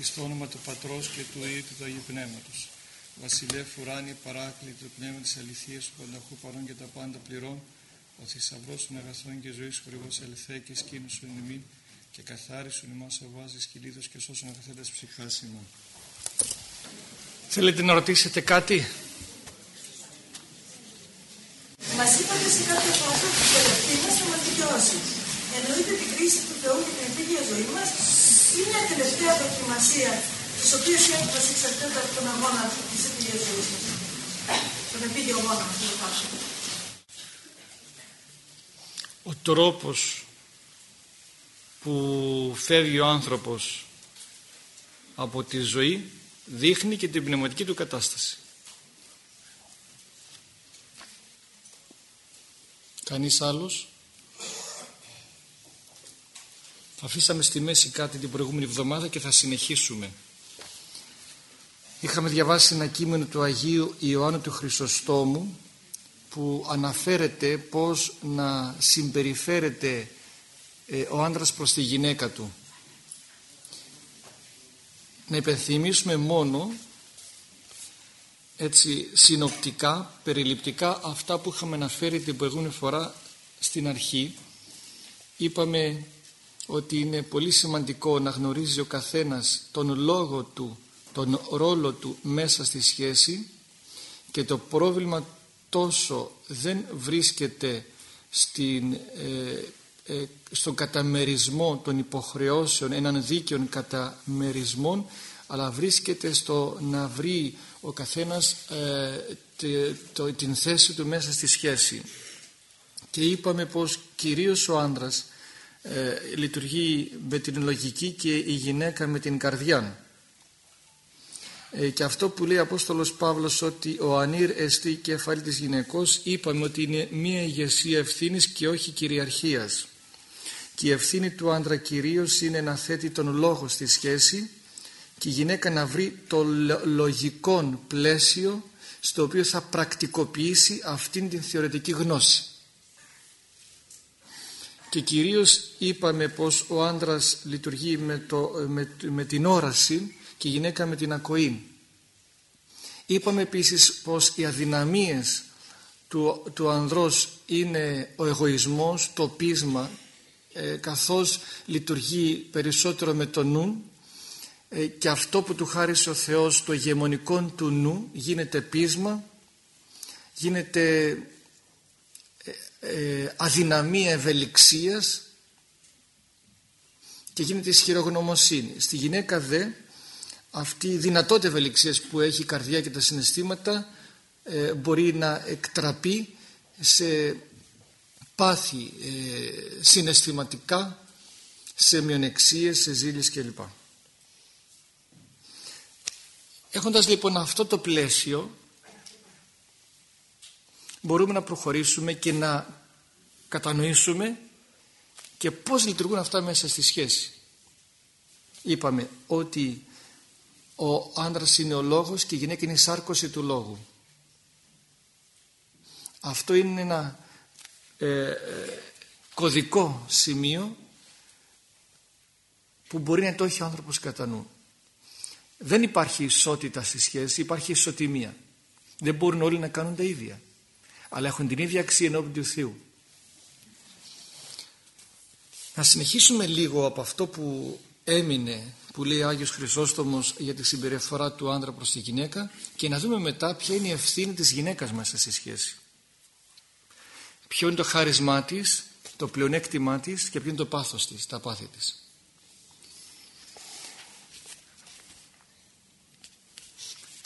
εις το όνομα του Πατρός και του Υιού και του Αγίου Πνεύματος. Βασιλεύ ουράνιε παράκλητο του πνεύμα της αληθείας του πανταχού παρών και τα πάντα πληρών, ο θησαυρός των αγαθών και ζωής χορηγός ελθέ και σκήνου σου ημίν και καθάρισον ημάς ο βάζης κυλίδος και σώσον αγαθέντας ψυχάς ημών. Θέλετε να ρωτήσετε κάτι; Μας είπατε σε κάποια φάση ότι η τελευταία μας θα μας δικαιώσει. Εννοείται την κρίση του Θεού και την επίγεια ζωή μας ή μια τελευταία δοκιμασία τις οποίες η έκβαση εξαρτάται από τον αγώνα της επίγειας ζωής μας. Τον επίγειο αγώνα, αυτό το Ο τρόπος που φεύγει ο άνθρωπος από τη ζωή δείχνει και την πνευματική του κατάσταση. Κανείς άλλος; Θα αφήσαμε στη μέση κάτι την προηγούμενη εβδομάδα και θα συνεχίσουμε. Είχαμε διαβάσει ένα κείμενο του Αγίου Ιωάννου του Χρυσοστόμου που αναφέρεται πως να συμπεριφέρεται ε, ο άντρας προς τη γυναίκα του. Να υπενθυμίσουμε μόνο έτσι συνοπτικά, περιληπτικά αυτά που είχαμε αναφέρει την προηγούμενη φορά στην αρχή είπαμε ότι είναι πολύ σημαντικό να γνωρίζει ο καθένας τον λόγο του, τον ρόλο του μέσα στη σχέση και το πρόβλημα τόσο δεν βρίσκεται στην, ε, ε, στον καταμερισμό των υποχρεώσεων, έναν δίκαιων καταμερισμών αλλά βρίσκεται στο να βρει ο καθένας ε, την θέση του μέσα στη σχέση. Και είπαμε πως κυρίως ο άντρας ε, λειτουργεί με την λογική και η γυναίκα με την καρδιά ε, και αυτό που λέει ο Απόστολος Παύλος ότι ο ανήρ εστί κεφάλι της γυναικός είπαμε ότι είναι μία ηγεσία ευθύνης και όχι κυριαρχίας και η ευθύνη του άντρα κυρίως είναι να θέτει τον λόγο στη σχέση και η γυναίκα να βρει το λογικό πλαίσιο στο οποίο θα πρακτικοποιήσει αυτήν την θεωρητική γνώση. Και κυρίως είπαμε πως ο άντρας λειτουργεί με, το, με, με την όραση και η γυναίκα με την ακοή. Είπαμε επίσης πως οι αδυναμίες του, του ανδρός είναι ο εγωισμός, το πείσμα, ε, καθώς λειτουργεί περισσότερο με το νου ε, και αυτό που του χάρισε ο Θεός το ηγεμονικό του νου γίνεται πείσμα γίνεται ε, ε, αδυναμία ευελιξίας και γίνεται ισχυρογνωμοσύνη στη γυναίκα δε αυτή η δυνατότητα ευελιξίας που έχει η καρδιά και τα συναισθήματα μπορεί να εκτραπεί σε πάθη συναισθηματικά σε μειονεξίες, σε ζήλες κλπ. Έχοντας λοιπόν αυτό το πλαίσιο μπορούμε να προχωρήσουμε και να κατανοήσουμε και πώς λειτουργούν αυτά μέσα στη σχέση. Είπαμε ότι ο άντρας είναι ο λόγος και η γυναίκα είναι η σάρκωση του λόγου. Αυτό είναι ένα ε, ε κωδικό σημείο που μπορεί να το έχει ο άνθρωπος κατά νου. Δεν υπάρχει ισότητα στη σχέση, υπάρχει ισοτιμία. Δεν μπορούν όλοι να κάνουν τα ίδια. Αλλά έχουν την ίδια αξία ενώπιν του Θεού. Να συνεχίσουμε λίγο από αυτό που έμεινε που λέει ο Άγιος Χρυσόστομος για τη συμπεριφορά του άντρα προς τη γυναίκα και να δούμε μετά ποια είναι η ευθύνη της γυναίκας μέσα στη σχέση. Ποιο είναι το χάρισμά της, το πλεονέκτημά της και ποιο είναι το πάθος της, τα πάθη της.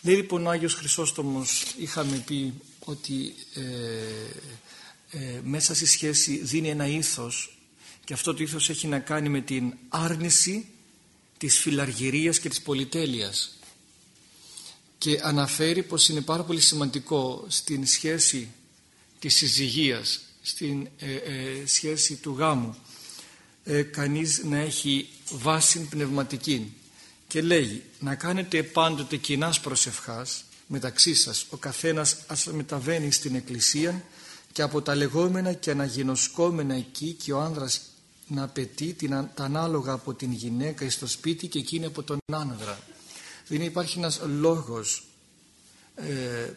Λέει λοιπόν ο Άγιος Χρυσόστομος είχαμε πει ότι ε, ε, μέσα στη σχέση δίνει ένα ήθος και αυτό το ήθος έχει να κάνει με την άρνηση της φιλαργυρίας και της πολυτέλειας. Και αναφέρει πως είναι πάρα πολύ σημαντικό στην σχέση της συζυγίας στην ε, σχέση του γάμου κανείς να έχει βάση πνευματική. Και λέγει να κάνετε πάντοτε κοινάς προσευχάς μεταξύ σας ο καθένας ας μεταβαίνει στην εκκλησία και από τα λεγόμενα και αναγινωσκόμενα εκεί και ο άνδρας να απαιτεί την, τα ανάλογα από την γυναίκα στο σπίτι και εκείνη από τον άνδρα. Δεν υπάρχει ένας λόγος, ε,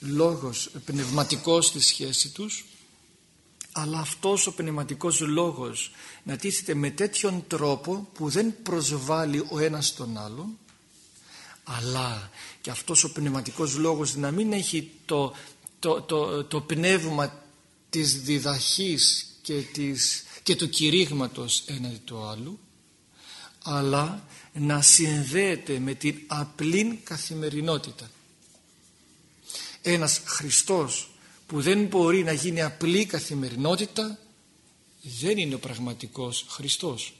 λόγος πνευματικός στη σχέση τους αλλά αυτός ο πνευματικός λόγος να τίθεται με τέτοιον τρόπο που δεν προσβάλλει ο ένας τον άλλον αλλά και αυτός ο πνευματικός λόγος να μην έχει το, το, το, το πνεύμα της διδαχής και, της, και του κηρύγματος έναντι του άλλου αλλά να συνδέεται με την απλή καθημερινότητα. Ένας Χριστός που δεν μπορεί να γίνει απλή καθημερινότητα δεν είναι ο πραγματικός Χριστός.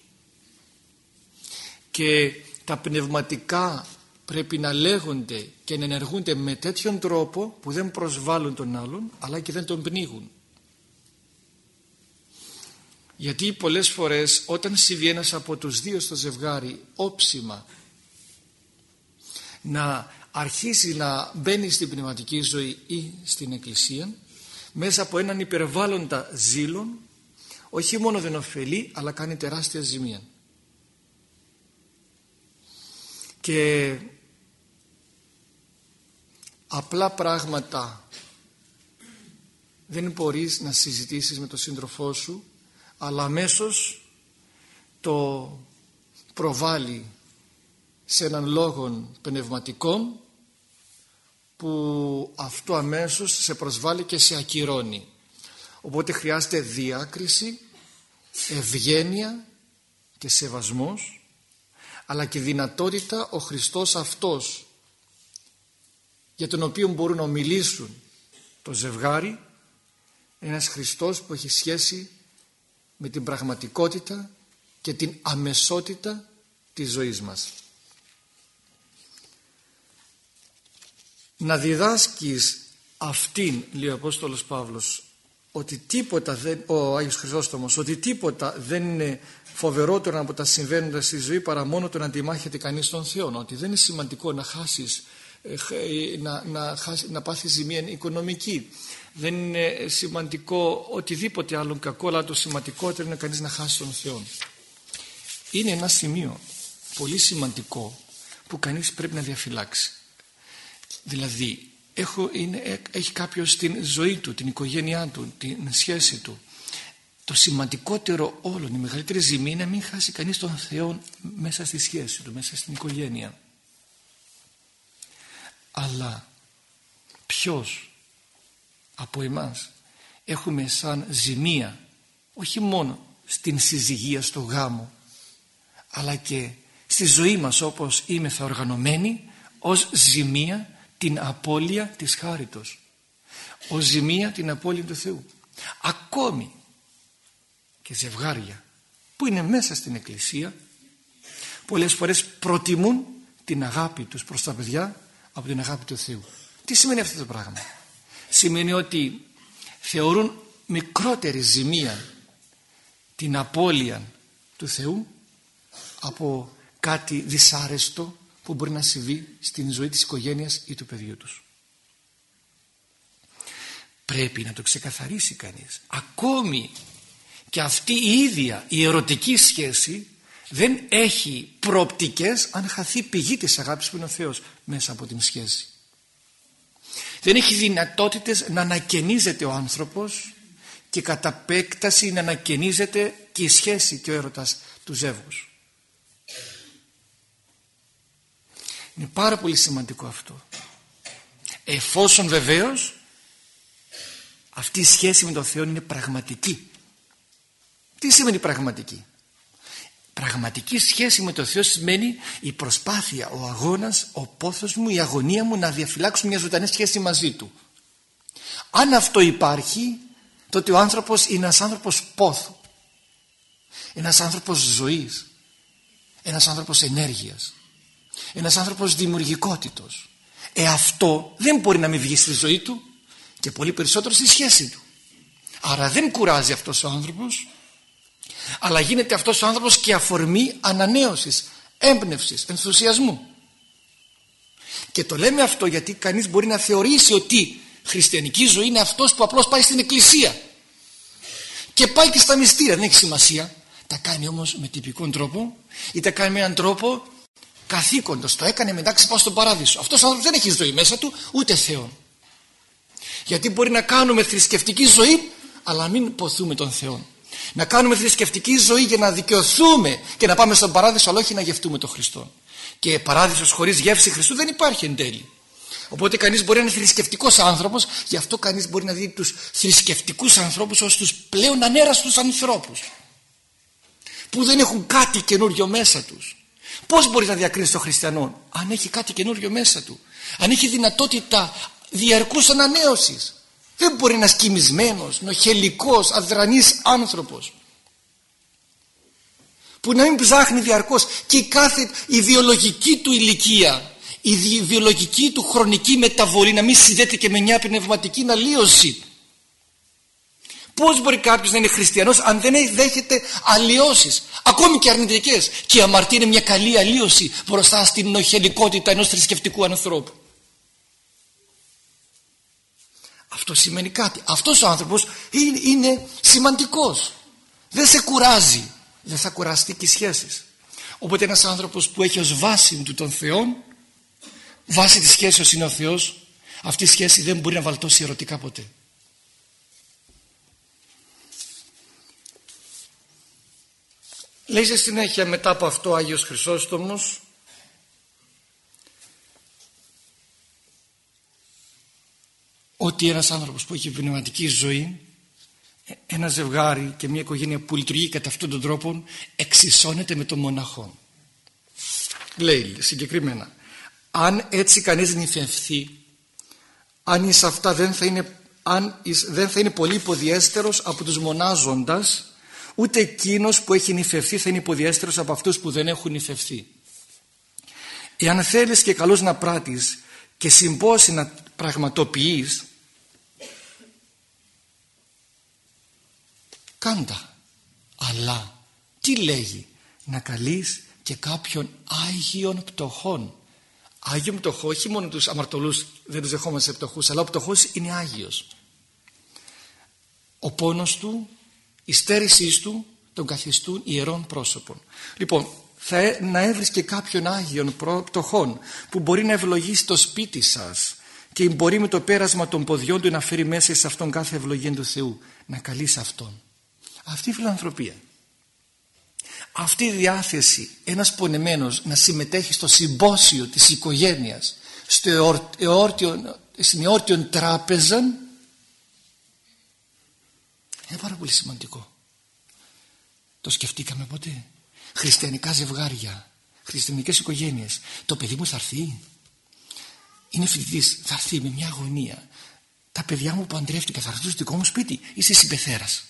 Και τα πνευματικά πρέπει να λέγονται και να ενεργούνται με τέτοιον τρόπο που δεν προσβάλλουν τον άλλον αλλά και δεν τον πνίγουν. Γιατί πολλές φορές όταν συμβεί ένας από τους δύο στο ζευγάρι όψιμα να αρχίσει να μπαίνει στην πνευματική ζωή ή στην εκκλησία μέσα από έναν υπερβάλλοντα ζήλων όχι μόνο δεν ωφελεί αλλά κάνει τεράστια ζημία. Και απλά πράγματα δεν μπορείς να συζητήσεις με τον σύντροφό σου αλλά αμέσως το προβάλλει σε έναν λόγο πνευματικό που αυτό αμέσως σε προσβάλλει και σε ακυρώνει. Οπότε χρειάζεται διάκριση, ευγένεια και σεβασμός αλλά και δυνατότητα ο Χριστός αυτός για τον οποίο μπορούν να μιλήσουν το ζευγάρι ένας Χριστός που έχει σχέση με την πραγματικότητα και την αμεσότητα της ζωής μας. Να διδάσκεις αυτήν, λέει ο Απόστολος Παύλος, ότι τίποτα δεν, ο Άγιος Χρυσόστομος, ότι τίποτα δεν είναι φοβερότερο από τα συμβαίνοντα στη ζωή παρά μόνο το να αντιμάχεται κανείς τον Θεό. Ότι δεν είναι σημαντικό να χάσεις, ε, ε, να, να, να πάθεις ζημία οικονομική. Δεν είναι σημαντικό οτιδήποτε άλλο κακό αλλά το σημαντικότερο είναι κανείς να χάσει τον Θεό. Είναι ένα σημείο πολύ σημαντικό που κανείς πρέπει να διαφυλάξει. Δηλαδή έχω, είναι, έχει κάποιος την ζωή του, την οικογένειά του, την σχέση του. Το σημαντικότερο όλο, η μεγαλύτερη ζημία είναι να μην χάσει κανείς τον Θεό μέσα στη σχέση του, μέσα στην οικογένεια αλλά ποιος από εμάς έχουμε σαν ζημία όχι μόνο στην συζυγία, στο γάμο αλλά και στη ζωή μας όπως είμαι θα οργανωμένη ως ζημία την απώλεια της χάριτος. Ως ζημία την απώλεια του Θεού. Ακόμη και ζευγάρια που είναι μέσα στην εκκλησία πολλές φορές προτιμούν την αγάπη τους προς τα παιδιά από την αγάπη του Θεού τι σημαίνει αυτό το πράγμα; Σημαίνει ότι θεωρούν μικρότερη ζημία την απώλεια του Θεού από κάτι δυσάρεστο που μπορεί να συμβεί στην ζωή της οικογένειας ή του παιδιού τους. Πρέπει να το ξεκαθαρίσει κανείς. Ακόμη και αυτή η ίδια η ερωτική σχέση δεν έχει προοπτικές αν χαθεί πηγή της αγάπης που είναι ο Θεός μέσα από την σχέση δεν έχει δυνατότητες να ανακαινίζεται ο άνθρωπος και κατά επέκταση να ανακαινίζεται και η σχέση και ο έρωτας του ζεύγους. Είναι πάρα πολύ σημαντικό αυτό. Εφόσον βεβαίως αυτή η σχέση με τον Θεό είναι πραγματική. Τι σημαίνει πραγματική; Πραγματική σχέση με το Θεό σημαίνει η προσπάθεια, ο αγώνας, ο πόθος μου, η αγωνία μου να διαφυλάξω μια ζωντανή σχέση μαζί Του. Αν αυτό υπάρχει, τότε ο άνθρωπος είναι ένας άνθρωπος πόθου. Ένας άνθρωπος ζωής. Ένας άνθρωπος ενέργειας. Ένας άνθρωπος δημιουργικότητος. Ε αυτό δεν μπορεί να μην βγει στη ζωή του και πολύ περισσότερο στη σχέση του. Άρα δεν κουράζει αυτός ο άνθρωπος αλλά γίνεται αυτός ο άνθρωπος και αφορμή ανανέωσης, έμπνευσης, ενθουσιασμού. Και το λέμε αυτό γιατί κανείς μπορεί να θεωρήσει ότι χριστιανική ζωή είναι αυτός που απλώς πάει στην εκκλησία και πάει και στα μυστήρια. Δεν έχει σημασία. Τα κάνει όμως με τυπικό τρόπο ή τα κάνει με έναν τρόπο καθήκοντος. Το έκανε μεταξύ πάω στον παράδεισο. Αυτός ο άνθρωπος δεν έχει ζωή μέσα του ούτε Θεό γιατί μπορεί να κάνουμε θρησκευτική ζωή αλλά μην ποθούμε τον Θεό να κάνουμε θρησκευτική ζωή για να δικαιωθούμε και να πάμε στον παράδεισο αλλά όχι να γευτούμε τον Χριστό και παράδεισος χωρίς γεύση Χριστού δεν υπάρχει εν τέλει Οπότε κανείς μπορεί να είναι θρησκευτικός άνθρωπος γι' αυτό κανείς μπορεί να δει τους θρησκευτικούς ανθρώπους ως τους πλέον ανέραστους ανθρώπους που δεν έχουν κάτι καινούριο μέσα τους. Πώς μπορεί να διακρίνεις τον χριστιανό; Αν έχει κάτι καινούριο μέσα του. Αν έχει δυνατότητα διαρκούς ανανέωσης. Δεν μπορεί να σκημισμένος, νοχελικός, αδρανής άνθρωπος που να μην ψάχνει διαρκώς και η κάθε η βιολογική του ηλικία η βιολογική του χρονική μεταβολή να μην συνδέεται και με μια πνευματική αλλίωση Πώς μπορεί κάποιος να είναι χριστιανός αν δεν δέχεται αλλοιώσεις ακόμη και αρνητικές; Και η αμαρτία είναι μια καλή αλλίωση μπροστά στην νοχελικότητα ενός θρησκευτικού ανθρώπου αυτό σημαίνει κάτι. Αυτός ο άνθρωπος είναι, είναι σημαντικός. Δεν σε κουράζει. Δεν θα κουραστεί και οι σχέσεις. Οπότε ένας άνθρωπος που έχει ως βάση του τον Θεό βάση της σχέσης είναι ο Θεός αυτή η σχέση δεν μπορεί να βαλτώσει ερωτικά ποτέ. Λέει στη συνέχεια μετά από αυτό ο Άγιος Χρυσόστομος ότι ένας άνθρωπος που έχει πνευματική ζωή ένα ζευγάρι και μια οικογένεια που λειτουργεί κατά αυτόν τον τρόπο εξισώνεται με τον μοναχό. Λέει συγκεκριμένα αν έτσι κανείς νυφευθεί αν εις αυτά δεν θα είναι, αν δεν θα είναι πολύ υποδιέστερος από τους μονάζοντας ούτε εκείνος που έχει νυφευθεί θα είναι υποδιέστερος από αυτούς που δεν έχουν νυφευθεί εάν θέλεις και καλώς να πράττεις και συμπόσει να πραγματοποιείς κάντα αλλά τι λέγει; Να καλείς και κάποιον Άγιον Πτωχών Άγιο πτωχό, όχι μόνο τους αμαρτωλούς δεν τους δεχόμαστε σε πτωχούς, αλλά ο πτωχός είναι Άγιος. Ο πόνος του, η στέρησή του τον καθιστούν ιερών πρόσωπων. Λοιπόν, θα, ε, να έβρισκε κάποιον Άγιον πτωχών που μπορεί να ευλογήσει το σπίτι σας και μπορεί με το πέρασμα των ποδιών του να φέρει μέσα σε αυτόν κάθε ευλογία του Θεού. Να καλείς αυτόν. Αυτή η φιλανθρωπία αυτή η διάθεση ένας πονεμένος να συμμετέχει στο συμπόσιο της οικογένειας στο εόρτιο, στην εόρτιο τράπεζα είναι πάρα πολύ σημαντικό. Το σκεφτήκαμε ποτέ. Χριστιανικά ζευγάρια χριστιανικές οικογένειες. Το παιδί μου θα έρθει. Είναι φοιτητής θα έρθει με μια αγωνία. Τα παιδιά μου παντρεύτηκα θα έρθουν στο δικό μου σπίτι. Είσαι συμπεθέρας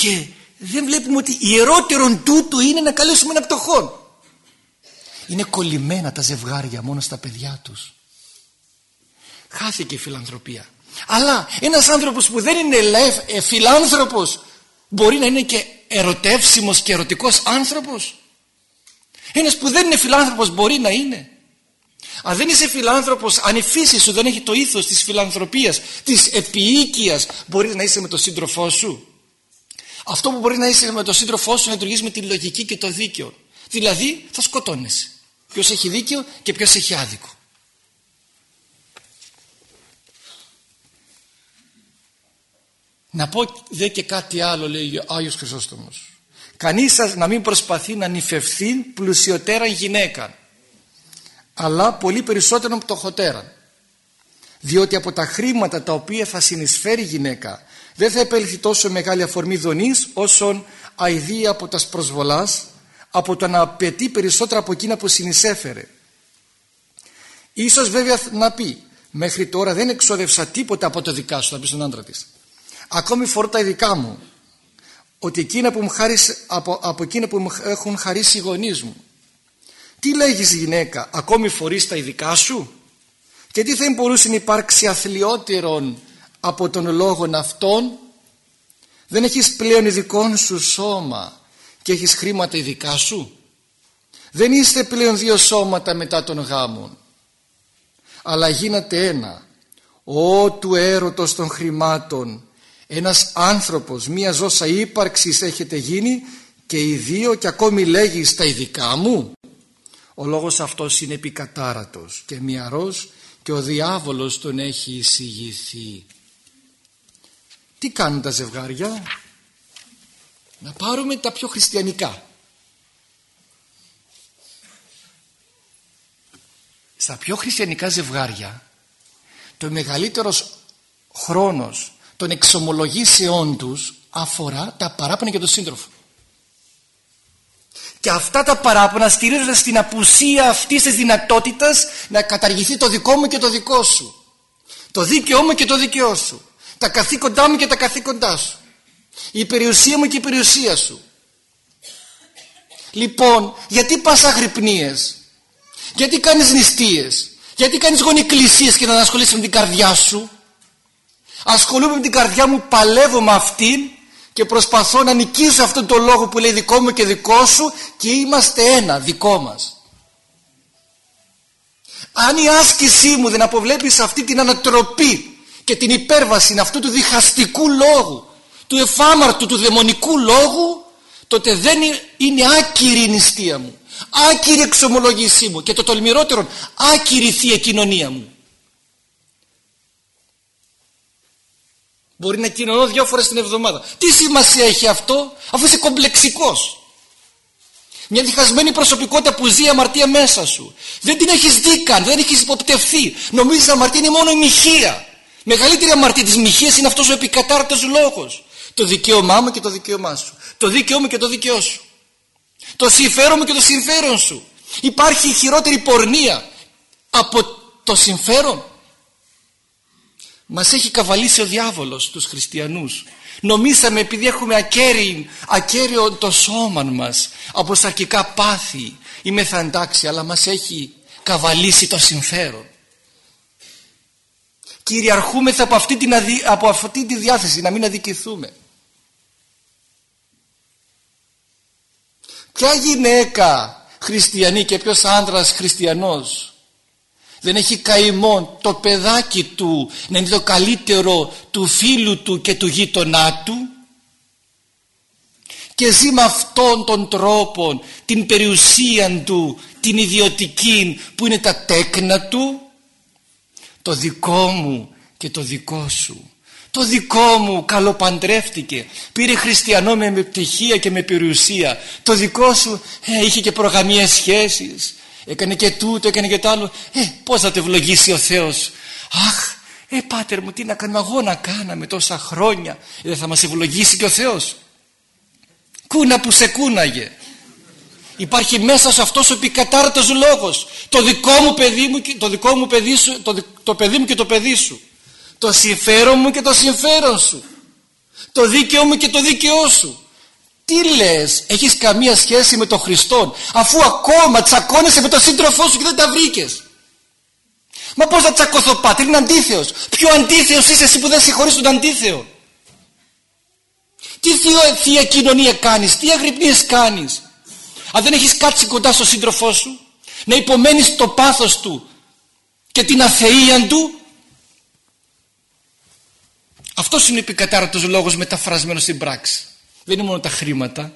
και δεν βλέπουμε ότι ιερότερον τούτο είναι να καλέσουμε ένα πτωχό. Είναι κολλημένα τα ζευγάρια μόνο στα παιδιά τους. Χάθηκε η φιλανθρωπία. Αλλά ένας άνθρωπος που δεν είναι ε, φιλάνθρωπος μπορεί να είναι και ερωτεύσιμος και ερωτικός άνθρωπος. Ένας που δεν είναι φιλάνθρωπος μπορεί να είναι. Αν δεν είσαι φιλάνθρωπος, αν η φύση σου δεν έχει το ήθος της φιλανθρωπίας, της επιοίκειας, μπορείς να είσαι με τον σύντροφό σου. Αυτό που μπορεί να είσαι με τον σύντροφό σου να λειτουργείς με τη λογική και το δίκαιο. Δηλαδή θα σκοτώνεσαι. Ποιος έχει δίκαιο και ποιος έχει άδικο. Να πω δε και κάτι άλλο λέει ο Άγιος Χρυσόστομος. Κανείς σας να μην προσπαθεί να νυφευθεί πλουσιωτέρα γυναίκα αλλά πολύ περισσότερο πτωχοτέρα. Διότι από τα χρήματα τα οποία θα συνεισφέρει η γυναίκα δεν θα επέλθει τόσο μεγάλη αφορμή δονής όσον αηδία από τας προσβολάς από το να απαιτεί περισσότερα από εκείνα που συνεισέφερε. Ίσως βέβαια να πει μέχρι τώρα δεν εξόδευσα τίποτα από το δικά σου θα πει στον άντρα της. Ακόμη φορώ τα ειδικά μου ότι εκείνα που μου χάρισε, από, από εκείνα που μου έχουν χαρίσει οι γονείς μου. Τι λέγεις γυναίκα, ακόμη φορείς τα ειδικά σου; Και τι θα μπορούσε να υπάρξει αθλιότερον από τον λόγον αυτόν δεν έχεις πλέον ειδικό σου σώμα και έχεις χρήματα ειδικά σου δεν είστε πλέον δύο σώματα μετά τον γάμο αλλά γίνατε ένα Ω του έρωτος των χρημάτων ένας άνθρωπος, μία ζώσα ύπαρξης έχετε γίνει και οι δύο και ακόμη λέγει στα ειδικά μου. Ο λόγος αυτός είναι επικατάρατος και μυαρός και ο διάβολος τον έχει εισηγηθεί. Τι κάνουν τα ζευγάρια; Να πάρουμε τα πιο χριστιανικά. Στα πιο χριστιανικά ζευγάρια το μεγαλύτερος χρόνος των εξομολογήσεών τους αφορά τα παράπονα για τον σύντροφο. Και αυτά τα παράπονα στηρίζονται στην απουσία αυτής της δυνατότητας να καταργηθεί το δικό μου και το δικό σου. Το δίκαιό μου και το δίκαιό σου. Τα καθήκοντά μου και τα καθήκοντά σου. Η περιουσία μου και η περιουσία σου. Λοιπόν, γιατί πας αγρυπνίες; Γιατί κάνεις νηστείες; Γιατί κάνεις γονικλησίες και να ασχολείσαι με την καρδιά σου; Ασχολούμαι με την καρδιά μου, παλεύω με αυτήν και προσπαθώ να νικήσω αυτόν τον λόγο που λέει δικό μου και δικό σου και είμαστε ένα δικό μας. Αν η άσκησή μου δεν αποβλέπει σε αυτή την ανατροπή και την υπέρβαση αυτού του διχαστικού λόγου, του εφάμαρτου, του δαιμονικού λόγου, τότε δεν είναι άκυρη η νηστεία μου, άκυρη εξομολογήσή μου και το τολμηρότερο άκυρη θεία κοινωνία μου. Μπορεί να κοινωνώ δυο φορές την εβδομάδα. Τι σημασία έχει αυτό αφού είσαι κομπλεξικός. Μια διχασμένη προσωπικότητα που ζει αμαρτία μέσα σου. Δεν την έχεις δει καν, δεν έχεις υποπτευθεί. Νομίζεις αμαρτία είναι μόνο η μοιχεία. Μεγαλύτερη αμαρτία της μοιχείας είναι αυτός ο επικατάρτος λόγος. Το δικαίωμά μου και το δικαίωμά σου. Το δίκαιό μου και το δίκαιό σου. Το συμφέρον μου και το συμφέρον σου. Υπάρχει χειρότερη πορνεία από το συμφέρον μας έχει καβαλήσει ο διάβολος τους χριστιανούς. Νομίσαμε επειδή έχουμε ακέριο, ακέριο το σώμα μας από σαρκικά πάθη ή μεθαντάξει αλλά μας έχει καβαλήσει το συμφέρον. Κυριαρχούμεθα από αυτή, την από αυτή τη διάθεση να μην αδικηθούμε. Ποια γυναίκα χριστιανή και ποιος άντρας χριστιανός δεν έχει καημό το παιδάκι του να είναι το καλύτερο του φίλου του και του γείτονά του; Και ζει με αυτόν τον τρόπο την περιουσία του την ιδιωτική που είναι τα τέκνα του; Το δικό μου και το δικό σου το δικό μου καλοπαντρεύτηκε πήρε χριστιανό με πτυχία και με περιουσία το δικό σου ε, είχε και προγαμίες σχέσεις έκανε και τούτο, έκανε και το άλλο. Ε, πώς θα το ευλογήσει ο Θεός. Αχ, ε, πάτερ μου, τι να κάνουμε, αγώνα κάναμε τόσα χρόνια. Ε, δεν θα μας ευλογήσει και ο Θεός. Κούνα που σε κούναγε. Υπάρχει μέσα σε αυτός ο επικατάρτος λόγος. Το δικό μου παιδί μου, το δικό μου παιδί σου, το, το παιδί μου και το παιδί σου. Το συμφέρον μου και το συμφέρον σου. Το δίκαιο μου και το δίκαιό σου. Τι λες, έχεις καμία σχέση με τον Χριστό αφού ακόμα τσακώνεσαι με τον σύντροφό σου και δεν τα βρήκες. Μα πώς θα τσακωθώ πάτερ, είναι αντίθεος. Ποιο αντίθεος είσαι εσύ που δεν συγχωρείς τον αντίθεο. Τι θεία, θεία κοινωνία κάνεις, τι αγρυπνίες κάνεις. Αν δεν έχεις κάτσει κοντά στον σύντροφό σου, να υπομένεις το πάθος του και την αθεία του, αυτός είναι ο επικατάρατος λόγος μεταφρασμένος στην πράξη. Δεν είναι μόνο τα χρήματα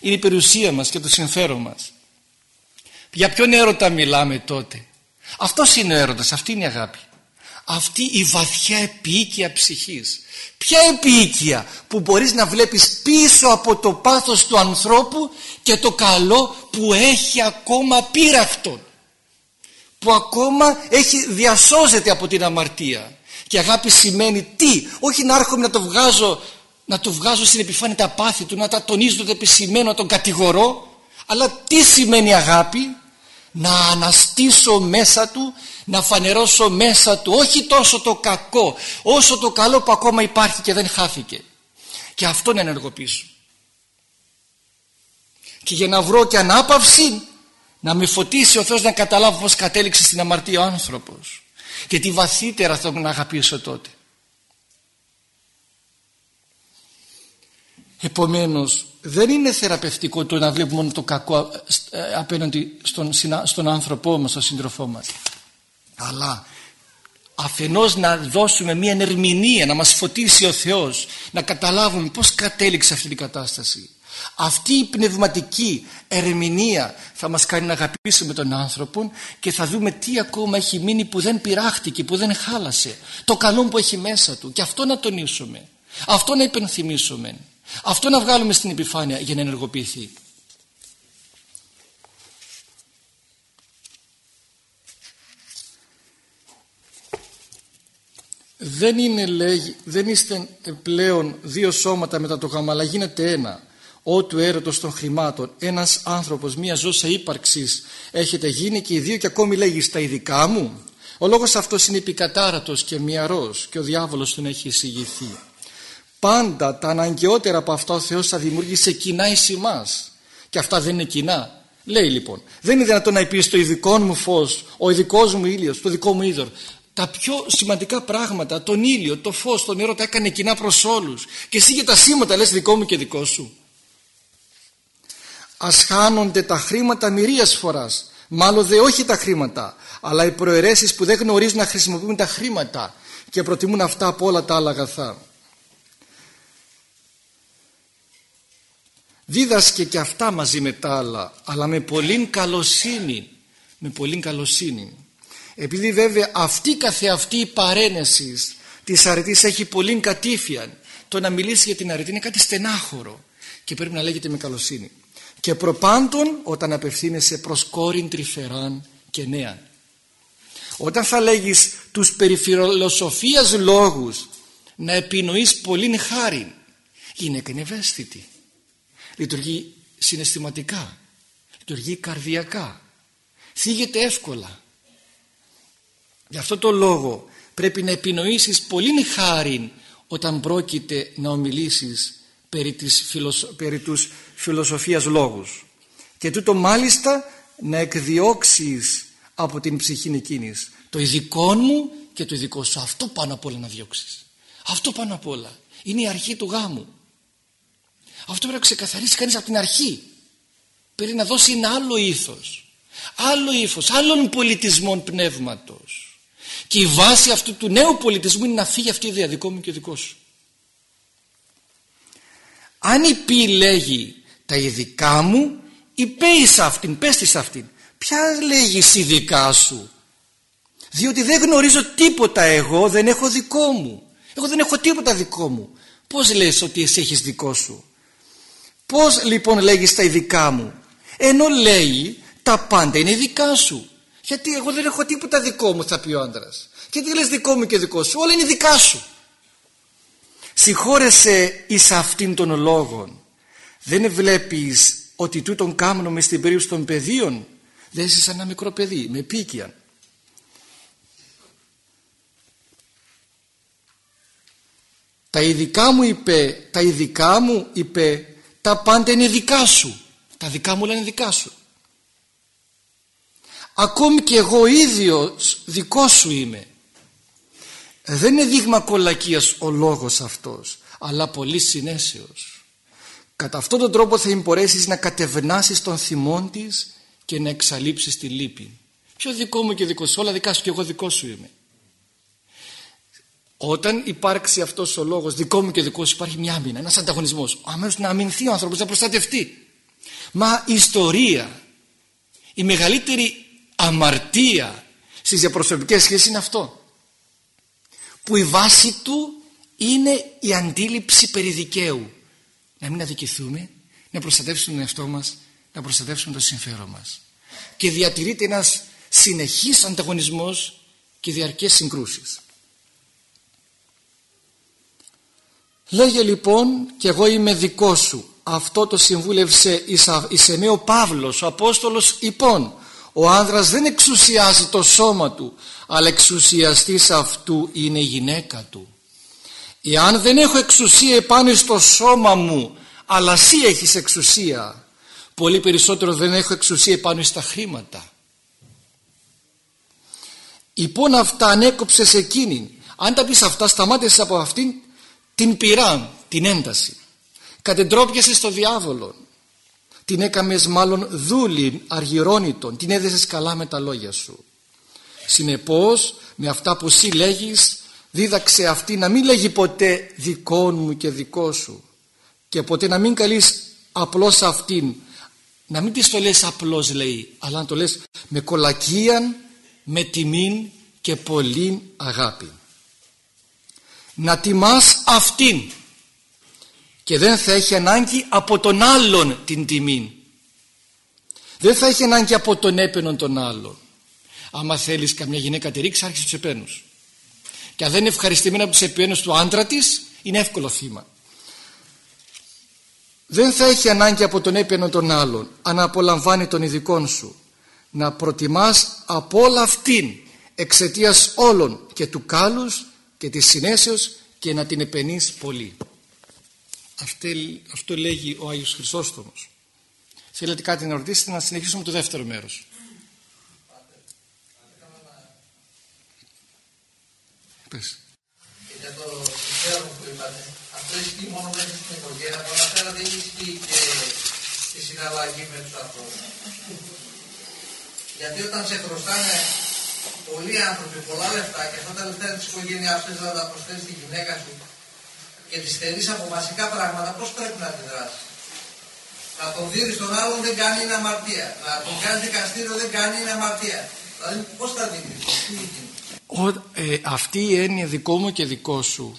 είναι η περιουσία μας και το συμφέρον μας. Για ποιον έρωτα μιλάμε τότε; Αυτός είναι ο έρωτας, αυτή είναι η αγάπη αυτή η βαθιά επίοικια ψυχής ποια επίοικια που μπορείς να βλέπεις πίσω από το πάθος του ανθρώπου και το καλό που έχει ακόμα πείραυτον που ακόμα έχει διασώζεται από την αμαρτία και αγάπη σημαίνει τι; Όχι να έρχομαι να το βγάζω να του βγάζω στην επιφάνεια τα πάθη του, να τα τονίζω το επισημένο, να τον κατηγορώ. Αλλά τι σημαίνει αγάπη, να αναστήσω μέσα του, να φανερώσω μέσα του όχι τόσο το κακό, όσο το καλό που ακόμα υπάρχει και δεν χάθηκε. Και αυτό να ενεργοποιήσω. Και για να βρω και ανάπαυση, να με φωτίσει ο Θεός να καταλάβω πως κατέληξε στην αμαρτία ο άνθρωπος. Και τι βαθύτερα θα τον αγαπήσω τότε. Επομένως δεν είναι θεραπευτικό το να βλέπουμε μόνο το κακό ε, απέναντι στον, στον άνθρωπό μας, στον σύντροφό μας. Αλλά αφενός να δώσουμε μια ερμηνεία να μας φωτίσει ο Θεός να καταλάβουμε πως κατέληξε αυτή την κατάσταση. Αυτή η πνευματική ερμηνεία θα μας κάνει να αγαπήσουμε τον άνθρωπο και θα δούμε τι ακόμα έχει μείνει που δεν πειράχτηκε, που δεν χάλασε. Το καλό που έχει μέσα του. Και αυτό να τονίσουμε. Αυτό να υπενθυμίσουμε αυτό να βγάλουμε στην επιφάνεια για να ενεργοποιηθεί. Δεν, είναι, λέγει, δεν είστε πλέον δύο σώματα μετά το γάμα αλλά γίνεται ένα. Ό του έρωτος των χρημάτων ένας άνθρωπος μια ζώσα ύπαρξης έχετε γίνει και οι δύο και ακόμη λέγεις στα ειδικά μου ο λόγος αυτός είναι επικατάρατος και μυαρός και ο διάβολος τον έχει εισηγηθεί πάντα τα αναγκαιότερα από αυτά ο Θεός θα δημιούργησε κοινά εις εμάς και αυτά δεν είναι κοινά. Λέει λοιπόν δεν είναι δυνατόν να πει στο ειδικό μου φως ο ειδικός μου ήλιος, το δικό μου είδωρ. Τα πιο σημαντικά πράγματα, τον ήλιο, το φως, το νερό τα έκανε κοινά προς όλους. Και εσύ για τα σήματα λες δικό μου και δικό σου ας χάνονται τα χρήματα μυρίας φοράς. Μάλλον δε όχι τα χρήματα αλλά οι προαιρέσεις που δεν γνωρίζουν να χρησιμοποιούν τα χρήματα και προτιμούν αυτά από όλα τα άλλα αγαθά δίδασκε και αυτά μαζί με τα άλλα αλλά με πολύ καλοσύνη με πολύ καλοσύνη. Επειδή βέβαια αυτή καθεαυτή η παρένεση της αρετής έχει πολύ κατήφια το να μιλήσει για την αρετή είναι κάτι στενάχωρο και πρέπει να λέγεται με καλοσύνη. Και προπάντων όταν απευθύνεσαι προς κόρην τρυφεράν και νέαν. Όταν θα λέγεις τους περιφιλοσοφίας λόγους να επινοείς πολύ χάρη γυναίκα είναι ευαίσθητη λειτουργεί συναισθηματικά λειτουργεί καρδιακά θίγεται εύκολα Γι' αυτό το λόγο πρέπει να επινοήσεις πολύ χάρη όταν πρόκειται να ομιλήσεις περί, της φιλοσο... περί τους φιλοσοφίας λόγους. Και τούτο μάλιστα να εκδιώξεις από την ψυχή εκείνης το ειδικό μου και το ειδικό σου. Αυτό πάνω απ' όλα να διώξεις. Αυτό πάνω απ' όλα. Είναι η αρχή του γάμου. Αυτό πρέπει να ξεκαθαρίσει κανείς από την αρχή. Πρέπει να δώσει ένα άλλο ήθος. Άλλο ύφος, άλλων πολιτισμών πνεύματος. Και η βάση αυτού του νέου πολιτισμού είναι να φύγει αυτή η ιδέα δικό μου και δικό σου. Αν η πι λέγει τα ειδικά μου, υπέεις αυτήν, πες της αυτήν. Ποια λέγεις εσύ δικά σου; Διότι δεν γνωρίζω τίποτα εγώ, δεν έχω δικό μου. Εγώ δεν έχω τίποτα δικό μου. Πώς λες ότι εσύ έχεις δικό σου; Πώς λοιπόν λέγεις τα ειδικά μου; Ενώ λέει τα πάντα είναι δικά σου. Γιατί εγώ δεν έχω τίποτα δικό μου θα πει ο άντρας. Και τι λες δικό μου και δικό σου. Όλα είναι δικά σου. Συγχώρεσαι εις αυτήν των λόγων. Δεν βλέπεις ότι τούτον κάμνομαι στην περίπτωση των παιδίων; Δεν είσαι σαν ένα μικρό παιδί με πίκια. Τα ειδικά μου είπε, τα ειδικά μου είπε, τα πάντα είναι δικά σου. Τα δικά μου λένε δικά σου. Ακόμη και εγώ ίδιος δικό σου είμαι. Δεν είναι δείγμα κολακίας ο λόγος αυτός αλλά πολύ συνέσεως κατά αυτόν τον τρόπο θα μπορέσεις να κατευνάσεις τον θυμόν της και να εξαλείψεις τη λύπη. Ποιο δικό μου και δικό σου όλα δικά σου και εγώ δικό σου είμαι όταν υπάρξει αυτός ο λόγος δικό μου και δικό σου υπάρχει μια άμυνα, ένας ανταγωνισμός. Αμέσως να αμυνθεί ο άνθρωπος να προστατευτεί. Μα η ιστορία η μεγαλύτερη αμαρτία στις διαπροσωπικές σχέσεις είναι αυτό. Που η βάση του είναι η αντίληψη περί δικαίου. Να μην αδικηθούμε να προστατεύσουμε τον εαυτό μας να προστατεύσουμε το συμφέρον μας. Και διατηρείται ένας συνεχής ανταγωνισμός και διαρκές συγκρούσεις λέγε λοιπόν και εγώ είμαι δικό σου αυτό το συμβούλευσε εις Ενέο Παύλος ο Απόστολος υπόν ο άνδρας δεν εξουσιάζει το σώμα του αλλά εξουσιαστής αυτού είναι η γυναίκα του. Εάν δεν έχω εξουσία επάνω στο σώμα μου αλλά εσύ έχεις εξουσία πολύ περισσότερο δεν έχω εξουσία επάνω στα χρήματα υπόν αυτά ανέκοψες σε εκείνη αν τα πεις αυτά σταμάτησες από αυτήν την πειρά, την ένταση. Κατεντρόπιασες στο διάβολο την έκαμες μάλλον δούλη αργυρώνητον. Την έδεσες καλά με τα λόγια σου. Συνεπώς με αυτά που εσύ λέγεις δίδαξε αυτή να μην λέγει ποτέ δικό μου και δικό σου και ποτέ να μην καλείς απλώς αυτήν. Να μην της το λες απλώς λέει αλλά να το λες με κολακίαν με τιμήν και πολλήν αγάπη να τιμάς αυτήν. Και δεν θα έχει ανάγκη από τον άλλον την τιμή δεν θα έχει ανάγκη από τον έπαινον τον άλλον. Άμα θέλεις καμιά γυναίκα τη ρίξει άρχισε τους επένους. Και αν δεν είναι ευχαριστημένα από τους επένους του άντρα της είναι εύκολο θύμα. Δεν θα έχει ανάγκη από τον έπαινο των άλλων αν απολαμβάνει τον ειδικών σου να προτιμάς από όλα αυτήν εξαιτίας όλων και του κάλους και της συνέσεως και να την επενείς πολύ. Αυτό, λέγει ο Άγιος Χρυσόστομος. Θέλετε κάτι να ρωτήσετε να συνεχίσουμε το δεύτερο μέρος. Πες. Για το συγχαίρω που είπατε, αυτό ισχύει μόνο μέσα στην οικογένεια, που αναφέρατε ισχύει και στη συναλλαγή με τους ανθρώπους. Γιατί όταν σε χρωστάνε πολλοί άνθρωποι πολλά λεφτά και αυτά τα λεφτά της οικογένειάς σου να τα προσθέσει στη γυναίκα σου και τη στερείς από βασικά πράγματα, πώς πρέπει να αντιδράσεις. Να τον δίνεις τον άλλον δεν κάνει είναι αμαρτία. Να τον κάνεις δικαστήριο δεν κάνει είναι αμαρτία. Δηλαδή πώς θα δίνεις, ε, αυτή η έννοια δικό μου και δικό σου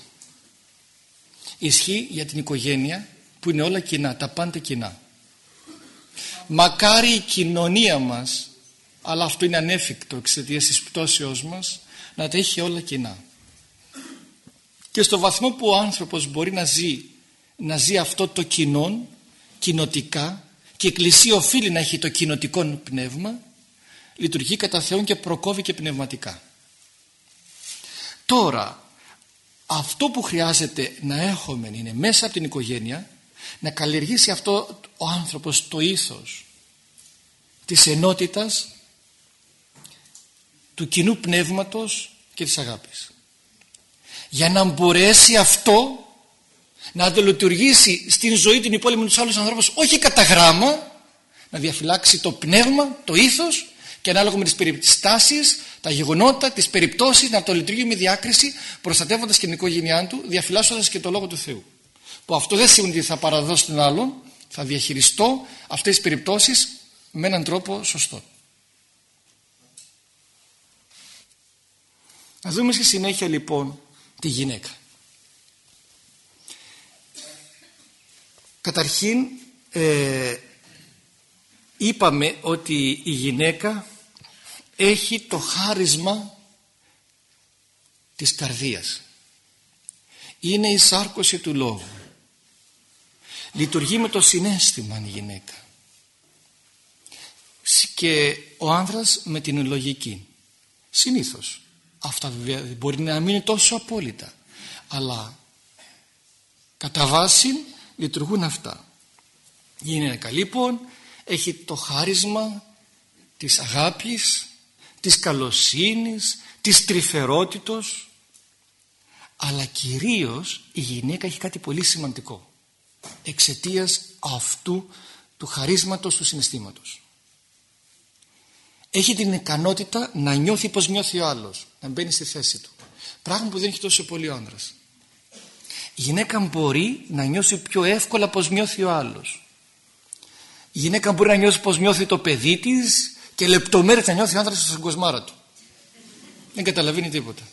ισχύει για την οικογένεια που είναι όλα κοινά, τα πάντα κοινά. Μακάρι η κοινωνία μας αλλά αυτό είναι ανέφικτο εξαιτίας της πτώσεώς μας να τα έχει όλα κοινά. Και στο βαθμό που ο άνθρωπος μπορεί να ζει να ζει αυτό το κοινό κοινοτικά και η Εκκλησία οφείλει να έχει το κοινοτικό πνεύμα λειτουργεί κατά Θεόν και προκόβει και πνευματικά. Τώρα αυτό που χρειάζεται να έχουμε είναι μέσα από την οικογένεια να καλλιεργήσει αυτό ο άνθρωπος το ήθος της ενότητας του κοινού πνεύματος και της αγάπης. Για να μπορέσει αυτό να το λειτουργήσει στην ζωή την υπόλοιπη με τους άλλους ανθρώπους όχι κατά γράμμα να διαφυλάξει το πνεύμα, το ήθος και ανάλογα με τις περιστάσεις, τα γεγονότα, τις περιπτώσεις να το λειτουργεί με διάκριση προστατεύοντας και την οικογένειά του διαφυλάσσοντας και το Λόγο του Θεού. Που αυτό δεν σημαίνει ότι θα παραδώσω τον άλλον, θα διαχειριστώ αυτές τις περιπτώσεις με έναν τρόπο σωστό. Να δούμε στη συνέχεια λοιπόν τη γυναίκα. Καταρχήν ε, είπαμε ότι η γυναίκα έχει το χάρισμα της καρδίας. Είναι η σάρκωση του λόγου. Λειτουργεί με το συνέστημα η γυναίκα. Και ο άνδρας με την λογική. Συνήθως. Αυτά βέβαια μπορεί να μην είναι τόσο απόλυτα. Αλλά κατά βάση λειτουργούν αυτά. Γυναίκα λοιπόν έχει το χάρισμα της αγάπης, της καλοσύνης, της τρυφερότητος αλλά κυρίως η γυναίκα έχει κάτι πολύ σημαντικό εξαιτίας αυτού του χαρίσματος του συναισθήματος έχει την ικανότητα να νιώθει πως νιώθει ο άλλος να μπαίνει στη θέση του. Πράγμα που δεν έχει τόσο πολύ ο άνδρας. Η γυναίκα μπορεί να νιώσει πιο εύκολα πως νιώθει ο άλλος. Η γυναίκα μπορεί να νιώσει πως νιώθει το παιδί της και λεπτομέρειες να νιώθει ο άνδρας στην κοσμάρα του. Δεν καταλαβαίνει τίποτα.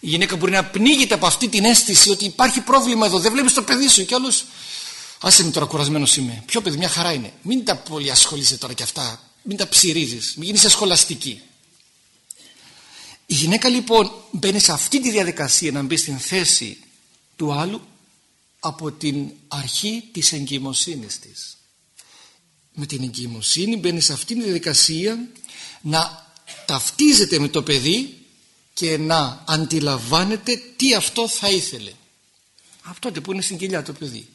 Η γυναίκα μπορεί να πνίγεται από αυτή την αίσθηση ότι υπάρχει πρόβλημα εδώ. Δεν βλέπεις το παιδί σου. Και άλλος Άσε με τώρα κουρασμένος είμαι. Ποιο παιδί, μια χαρά είναι. Μην τα πολύ ασχολείσαι τώρα και αυτά. Μην τα ψυρίζεις. Μην γίνεις σχολαστική. Η γυναίκα λοιπόν μπαίνει σε αυτή τη διαδικασία να μπει στην θέση του άλλου από την αρχή της εγκυμοσύνης της. Με την εγκυμοσύνη μπαίνει σε αυτή τη διαδικασία να ταυτίζεται με το παιδί και να αντιλαμβάνεται τι αυτό θα ήθελε. Αυτό που είναι στην κοιλιά το παιδί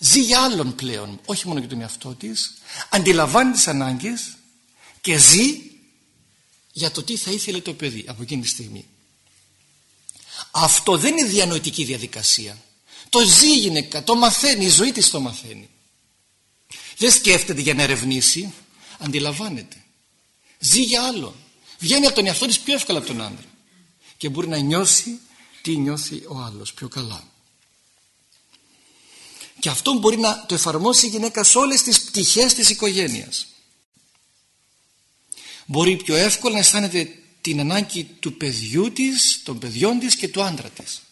ζει για άλλον πλέον όχι μόνο για τον εαυτό της αντιλαμβάνει τις ανάγκες και ζει για το τι θα ήθελε το παιδί από εκείνη τη στιγμή αυτό δεν είναι διανοητική διαδικασία το ζει η γυναίκα, το μαθαίνει, η ζωή της το μαθαίνει δεν σκέφτεται για να ερευνήσει αντιλαμβάνεται ζει για άλλον Βγαίνει από τον εαυτό της πιο εύκολα από τον άντρα. Και μπορεί να νιώσει τι νιώθει ο άλλος πιο καλά. Και αυτό μπορεί να το εφαρμόσει η γυναίκα σε όλες τις πτυχές της οικογένειας. Μπορεί πιο εύκολα να αισθάνεται την ανάγκη του παιδιού της, των παιδιών της και του άντρα της.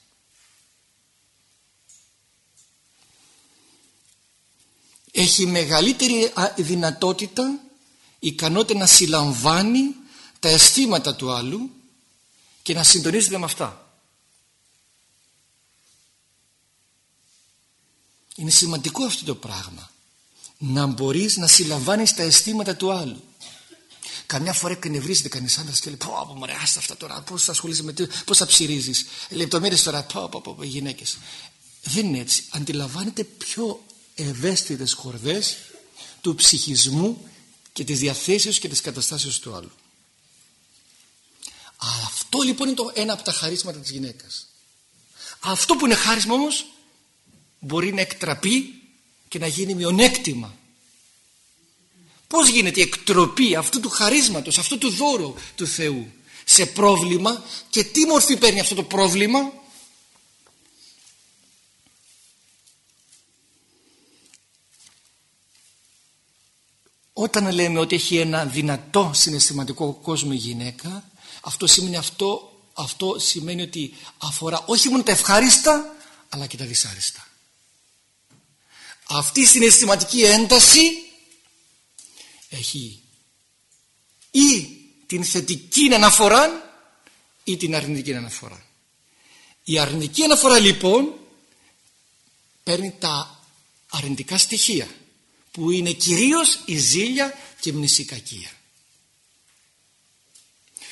Έχει μεγαλύτερη δυνατότητα, ικανότητα να συλλαμβάνει τα αισθήματα του άλλου και να συντονίζεται με αυτά. Είναι σημαντικό αυτό το πράγμα. Να μπορείς να συλλαμβάνεις τα αισθήματα του άλλου. Καμιά φορά εκνευρίζεται κανείς άντρας και λέει: Πω, πω, μωρέ, άστα αυτά τώρα. Πώς θα ασχολείσαι με τι, πώς θα ψυρίζεις. Λεπτομέρειες τώρα, πω, πω, πω, πω γυναίκες. Δεν είναι έτσι. Αντιλαμβάνεται πιο ευαίσθητες χορδές του ψυχισμού και της διαθέσεως και της καταστάσεως του άλλου. Αυτό λοιπόν είναι το ένα από τα χαρίσματα της γυναίκας. Αυτό που είναι χάρισμα όμως μπορεί να εκτραπεί και να γίνει μειονέκτημα. Πώς γίνεται η εκτροπή αυτού του χαρίσματος, αυτού του δώρου του Θεού σε πρόβλημα και τι μορφή παίρνει αυτό το πρόβλημα; Όταν λέμε ότι έχει ένα δυνατό συναισθηματικό κόσμο η γυναίκα αυτό σημαίνει αυτό, αυτό σημαίνει ότι αφορά όχι μόνο τα ευχάριστα αλλά και τα δυσάριστα. Αυτή η συναισθηματική ένταση έχει ή την θετική αναφορά ή την αρνητική αναφορά. Η αρνητική αναφορά λοιπόν παίρνει τα αρνητικά στοιχεία που είναι κυρίως η ζήλια και η μνησικακία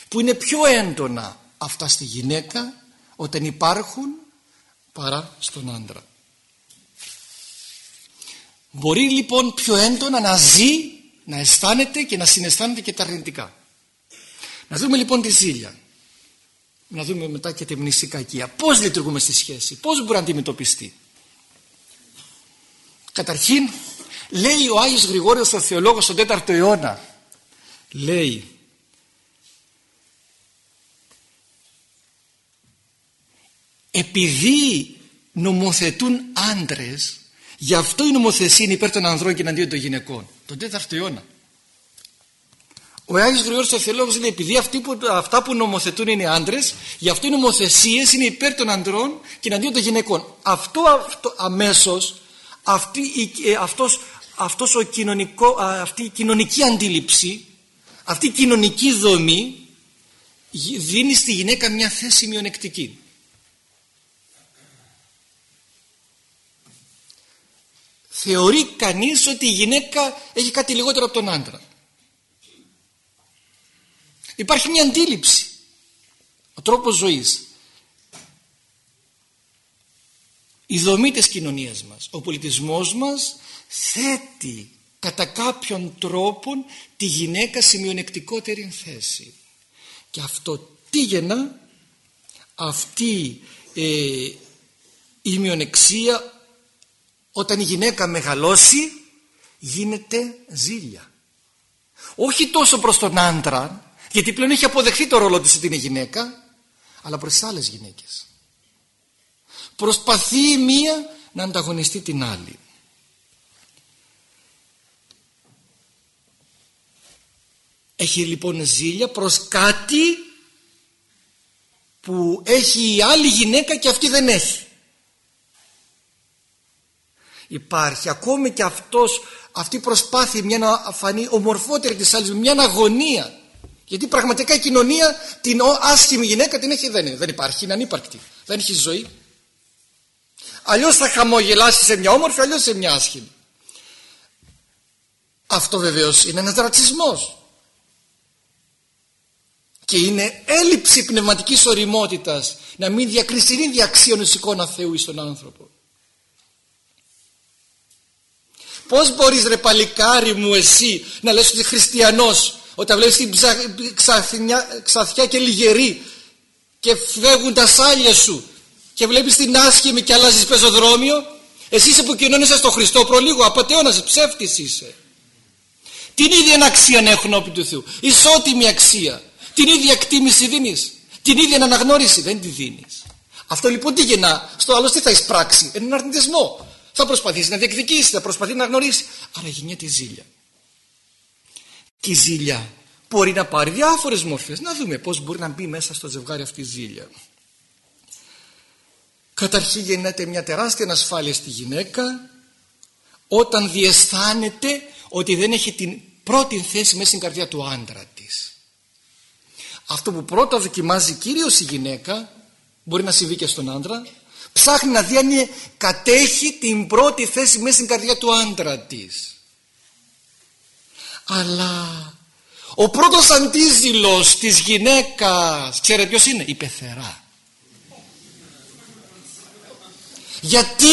που είναι πιο έντονα αυτά στη γυναίκα όταν υπάρχουν παρά στον άντρα. Μπορεί λοιπόν πιο έντονα να ζει, να αισθάνεται και να συναισθάνεται και τα αρνητικά. Να δούμε λοιπόν τη ζήλια. Να δούμε μετά και τη μνησικακία. Πώς λειτουργούμε στη σχέση, πώς μπορεί να αντιμετωπιστεί. Καταρχήν λέει ο Άγιος Γρηγόριος ο Θεολόγος στον 4ο αιώνα λέει επειδή νομοθετούν άντρες Γι' αυτό η νομοθεσία είναι υπέρ των ανδρών και εναντίον των γυναικών. Τον 4ο αιώνα. Ο Άγιος Γρηγόρης ο Θεολόγος λέει επειδή αυτοί που, αυτά που νομοθετούν είναι άντρες, γι' αυτό οι νομοθεσίες είναι υπέρ των ανδρών και εναντίον των γυναικών. Αυτό, αυτό αμέσως, αυτή, ε, αυτός, αυτός ο κοινωνικό, αυτή η κοινωνική αντίληψη, αυτή η κοινωνική δομή δίνει στη γυναίκα μια θέση μειονεκτική. Θεωρεί κανείς ότι η γυναίκα έχει κάτι λιγότερο από τον άντρα. Υπάρχει μια αντίληψη. Ο τρόπος ζωής. Η δομή της κοινωνίας μας. Ο πολιτισμός μας θέτει κατά κάποιον τρόπο τη γυναίκα σε μειονεκτικότερη θέση. Και αυτό τι γεννά; Αυτή ε, η μειονεξία όταν η γυναίκα μεγαλώσει γίνεται ζήλια. Όχι τόσο προς τον άντρα γιατί πλέον έχει αποδεχθεί το ρόλο της ότι είναι γυναίκα αλλά προς άλλες γυναίκες. Προσπαθεί η μία να ανταγωνιστεί την άλλη. Έχει λοιπόν ζήλια προς κάτι που έχει η άλλη γυναίκα και αυτή δεν έχει υπάρχει ακόμη και αυτός, αυτή η προσπάθεια μια να φανεί ομορφότερη της άλλης μια αγωνία γιατί πραγματικά η κοινωνία την άσχημη γυναίκα την έχει δεν, δεν υπάρχει, είναι ανύπαρκτη δεν έχει ζωή αλλιώς θα χαμογελάσει σε μια όμορφη αλλιώς σε μια άσχημη αυτό βεβαίως είναι ένας ρατσισμός και είναι έλλειψη πνευματικής οριμότητας να μην διακρίσει την ίδια αξίων εικόνα Θεού στον άνθρωπο Πώς μπορείς ρε παλικάρι μου εσύ να λες ότι είσαι χριστιανός όταν βλέπεις την ξαθιά και λιγερή και φεύγουν τα σάλια σου και βλέπεις την άσχημη και αλλάζεις πεζοδρόμιο εσύ είσαι που κοινώνεσαι στο Χριστό προλίγο απατεώνας ψεύτης είσαι. Την ίδια αξία να έχουν όπι του Θεού. Ισότιμη αξία. Την ίδια εκτίμηση δίνεις. Την ίδια αναγνώριση. Δεν τη δίνεις. Αυτό λοιπόν τι γεννά. Στο άλλο τι θα εισπράξει. Έναν αρνητισμό θα προσπαθήσει να διεκδικήσει θα προσπαθεί να γνωρίσει. Άρα γεννιέται η ζήλια. Και η ζήλια μπορεί να πάρει διάφορες μορφές. Να δούμε πως μπορεί να μπει μέσα στο ζευγάρι αυτή η ζήλια. Καταρχήν γεννάται μια τεράστια ανασφάλεια στη γυναίκα όταν διαισθάνεται ότι δεν έχει την πρώτη θέση μέσα στην καρδιά του άντρα της. Αυτό που πρώτα δοκιμάζει κυρίως η γυναίκα μπορεί να συμβεί και στον άντρα ψάχνει να δει αν κατέχει την πρώτη θέση μέσα στην καρδιά του άντρα της. Αλλά ο πρώτος αντίζηλος της γυναίκας ξέρετε ποιος είναι; Η πεθερά. Γιατί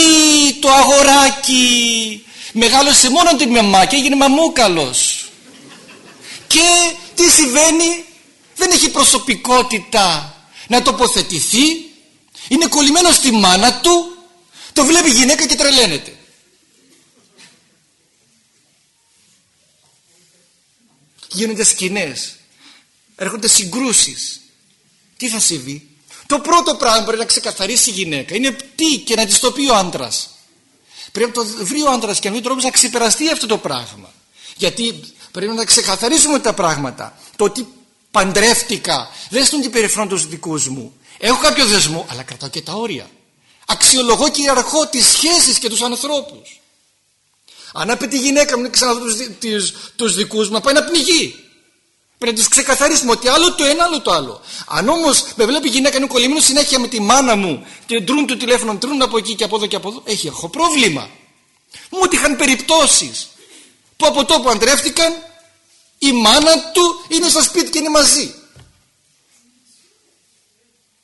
το αγοράκι μεγάλωσε μόνο την μαμά και έγινε μαμούκαλος. Και τι συμβαίνει; Δεν έχει προσωπικότητα να τοποθετηθεί είναι κολλημένο στη μάνα του το βλέπει η γυναίκα και τρελαίνεται γίνονται σκηνές έρχονται συγκρούσεις τι θα συμβεί; Το πρώτο πράγμα που πρέπει να ξεκαθαρίσει η γυναίκα είναι τι και να της το πει ο άντρας. Πρέπει να το βρει ο άντρας και να βρει τρόπο να ξεπεραστεί αυτό το πράγμα. Γιατί πρέπει να ξεκαθαρίσουμε τα πράγματα. Το ότι παντρεύτηκα δεν στον υπερηφρόν τους δικούς μου. Έχω κάποιο δεσμό, αλλά κρατάω και τα όρια. Αξιολογώ και ιεραρχώ τις σχέσεις και τους ανθρώπους. Αν απαιτεί η γυναίκα μου να ξαναδώ τους δικούς μου, να πάει να πνιγεί. Πρέπει να τη ξεκαθαρίσουμε ότι άλλο το ένα, άλλο το άλλο. Αν όμως με βλέπει η γυναίκα είναι κολλημένο συνέχεια με τη μάνα μου και ντρούν το τηλέφωνο, ντρούν από εκεί και από εδώ και από εδώ, έχει έχω πρόβλημα. Μου ότι είχαν περιπτώσεις που από το που αντρεύτηκαν η μάνα του είναι στο σπίτι και είναι μαζί.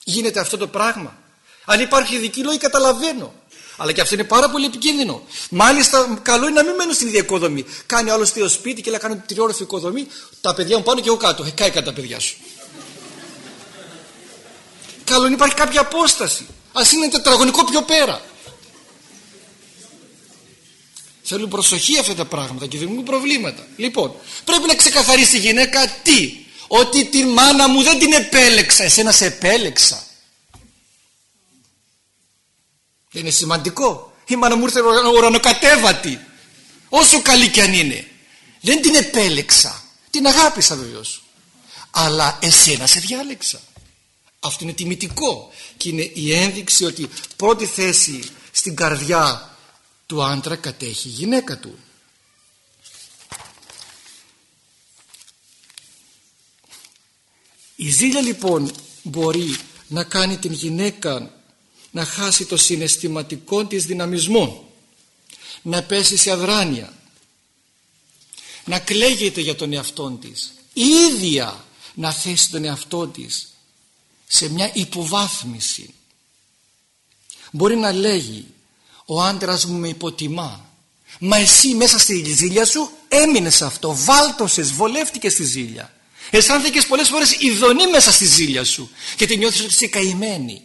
Γίνεται αυτό το πράγμα. Αν υπάρχει ειδική λόγη καταλαβαίνω. Αλλά και αυτό είναι πάρα πολύ επικίνδυνο. Μάλιστα, καλό είναι να μην μένω στην ίδια οικοδομή. Κάνει άλλο στο σπίτι και λέει: Κάνω τριόροφη οικοδομή, τα παιδιά μου πάνω και εγώ κάτω. Ε, κάηκαν τα παιδιά σου. καλό είναι υπάρχει κάποια απόσταση. Α είναι τετραγωνικό πιο πέρα. Θέλουν προσοχή αυτά τα πράγματα και δημιουργούν προβλήματα. Λοιπόν, πρέπει να ξεκαθαρίσει η γυναίκα τι. Ότι τη μάνα μου δεν την επέλεξα, εσένα σε επέλεξα. είναι σημαντικό. Η μάνα μου ήρθε ουρανοκατέβατη. Όσο καλή κι αν είναι. Δεν την επέλεξα. Την αγάπησα βεβαίως. Αλλά εσένα σε διάλεξα. Αυτό είναι τιμητικό. Και είναι η ένδειξη ότι πρώτη θέση στην καρδιά του άντρα κατέχει η γυναίκα του. Η ζήλια λοιπόν μπορεί να κάνει την γυναίκα να χάσει το συναισθηματικό της δυναμισμό να πέσει σε αδράνεια να κλαίγεται για τον εαυτό της η ίδια να θέσει τον εαυτό της σε μια υποβάθμιση. Μπορεί να λέγει ο άντρας μου με υποτιμά μα εσύ μέσα στη ζήλια σου έμεινες αυτό βάλτωσες, βολεύτηκες στη ζήλια αισθάνθηκες πολλές φορές ειδονή μέσα στη ζήλια σου και τη νιώθεις ότι είσαι καημένη.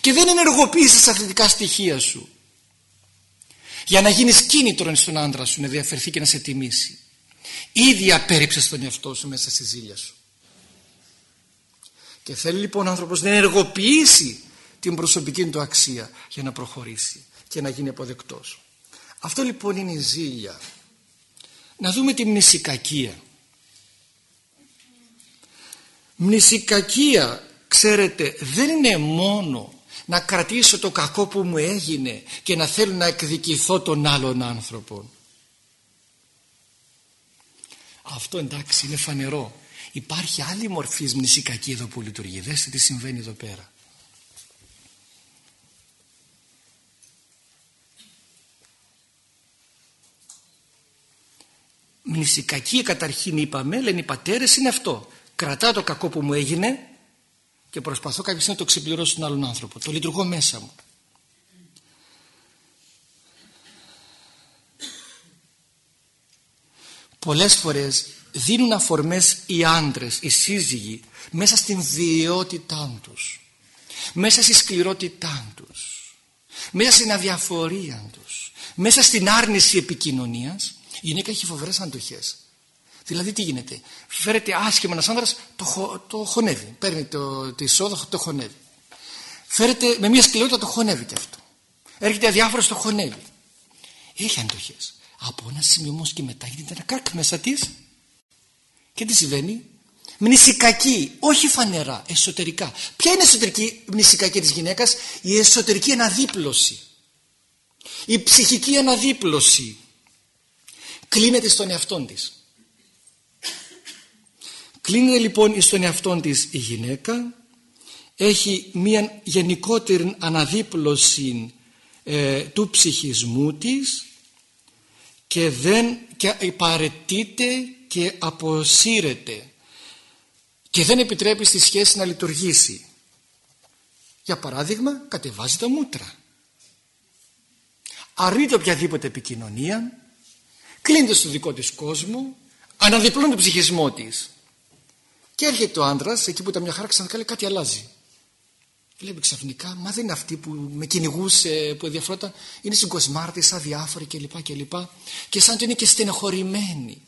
Και δεν ενεργοποιήσεις τα αθλητικά στοιχεία σου. Για να γίνεις κίνητρο στον άντρα σου να διαφερθεί και να σε τιμήσει. Ήδη απέρριψες τον εαυτό σου μέσα στη ζήλια σου. Και θέλει λοιπόν ο άνθρωπος να ενεργοποιήσει την προσωπική του αξία για να προχωρήσει και να γίνει αποδεκτός. Αυτό λοιπόν είναι η ζήλια. Να δούμε τη μνησικακία μνησικακία ξέρετε δεν είναι μόνο να κρατήσω το κακό που μου έγινε και να θέλω να εκδικηθώ τον άλλον άνθρωπο. Αυτό εντάξει είναι φανερό. Υπάρχει άλλη μορφή μνησικακή εδώ που λειτουργεί. Δέστε τι συμβαίνει εδώ πέρα. Μνησικακή καταρχήν είπαμε, λένε οι πατέρες είναι αυτό. Κρατάω το κακό που μου έγινε και προσπαθώ κάποια να το ξεπληρώσω στον άλλον άνθρωπο. Το λειτουργώ μέσα μου. Πολλές φορές δίνουν αφορμές οι άντρες, οι σύζυγοι μέσα στην βιαιότητά τους μέσα στη σκληρότητά τους μέσα στην αδιαφορία τους μέσα στην άρνηση επικοινωνίας η γυναίκα έχει φοβερές αντοχές Δηλαδή τι γίνεται; Φέρεται άσχημα ένας άνδρας, το, το χωνεύει. Παίρνει το, το εισόδο, το χωνεύει. Φέρεται με μια σκληρότητα, το χωνεύει και αυτό. Έρχεται αδιάφορος, το χωνεύει. Έχει αντοχές. Από ένα σημείο όμως και μετά γίνεται ένα κράκ μέσα της. Και τι συμβαίνει; Μνησικακή, όχι φανερά, εσωτερικά. Ποια είναι η εσωτερική μνησικακή της γυναίκας, η εσωτερική αναδίπλωση. Η ψυχική αναδίπλωση. Κλείνεται στον εαυτό της. Κλείνεται λοιπόν στον εαυτό της η γυναίκα, έχει μια γενικότερη αναδίπλωση ε, του ψυχισμού της και δεν και παρετείται και αποσύρεται και δεν επιτρέπει στη σχέση να λειτουργήσει. Για παράδειγμα κατεβάζει τα μούτρα. Αρνείται οποιαδήποτε επικοινωνία, κλείνεται στο δικό της κόσμο, αναδιπλώνει τον ψυχισμό της. Και έρχεται ο άντρας, εκεί που ήταν μια χαρά, ξανακάλει κάτι αλλάζει. Βλέπει ξαφνικά, μα δεν είναι αυτή που με κυνηγούσε, που ενδιαφερόταν, είναι συγκοσμάρτη, αδιάφορη κλπ. Και, και, και σαν ότι είναι και στενοχωρημένη.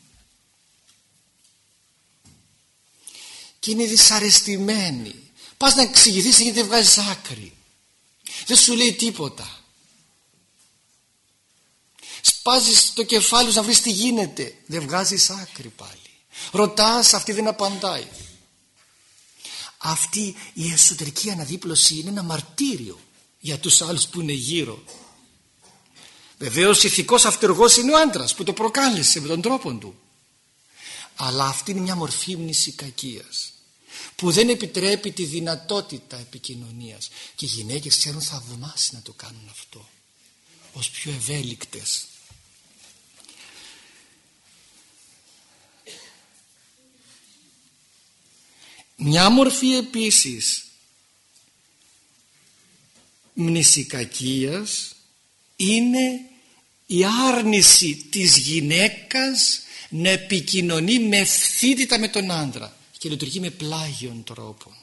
Και είναι δυσαρεστημένη. Πας να εξηγηθείς γιατί δεν βγάζεις άκρη. Δεν σου λέει τίποτα. Σπάζεις το κεφάλι σου να βρεις τι γίνεται. Δεν βγάζεις άκρη πάλι. Ρωτάς, αυτή δεν απαντάει. Αυτή η εσωτερική αναδίπλωση είναι ένα μαρτύριο για τους άλλους που είναι γύρω. Βεβαίως ηθικός αυτεργός είναι ο άντρας που το προκάλεσε με τον τρόπο του. Αλλά αυτή είναι μια μορφή μνησικακίας που δεν επιτρέπει τη δυνατότητα επικοινωνίας και οι γυναίκες ξέρουν θαυμάσει να το κάνουν αυτό ως πιο ευέλικτες Μια μορφή επίσης μνησικακίας είναι η άρνηση της γυναίκας να επικοινωνεί με ευθύτητα με τον άντρα και λειτουργεί με πλάγιον τρόπο.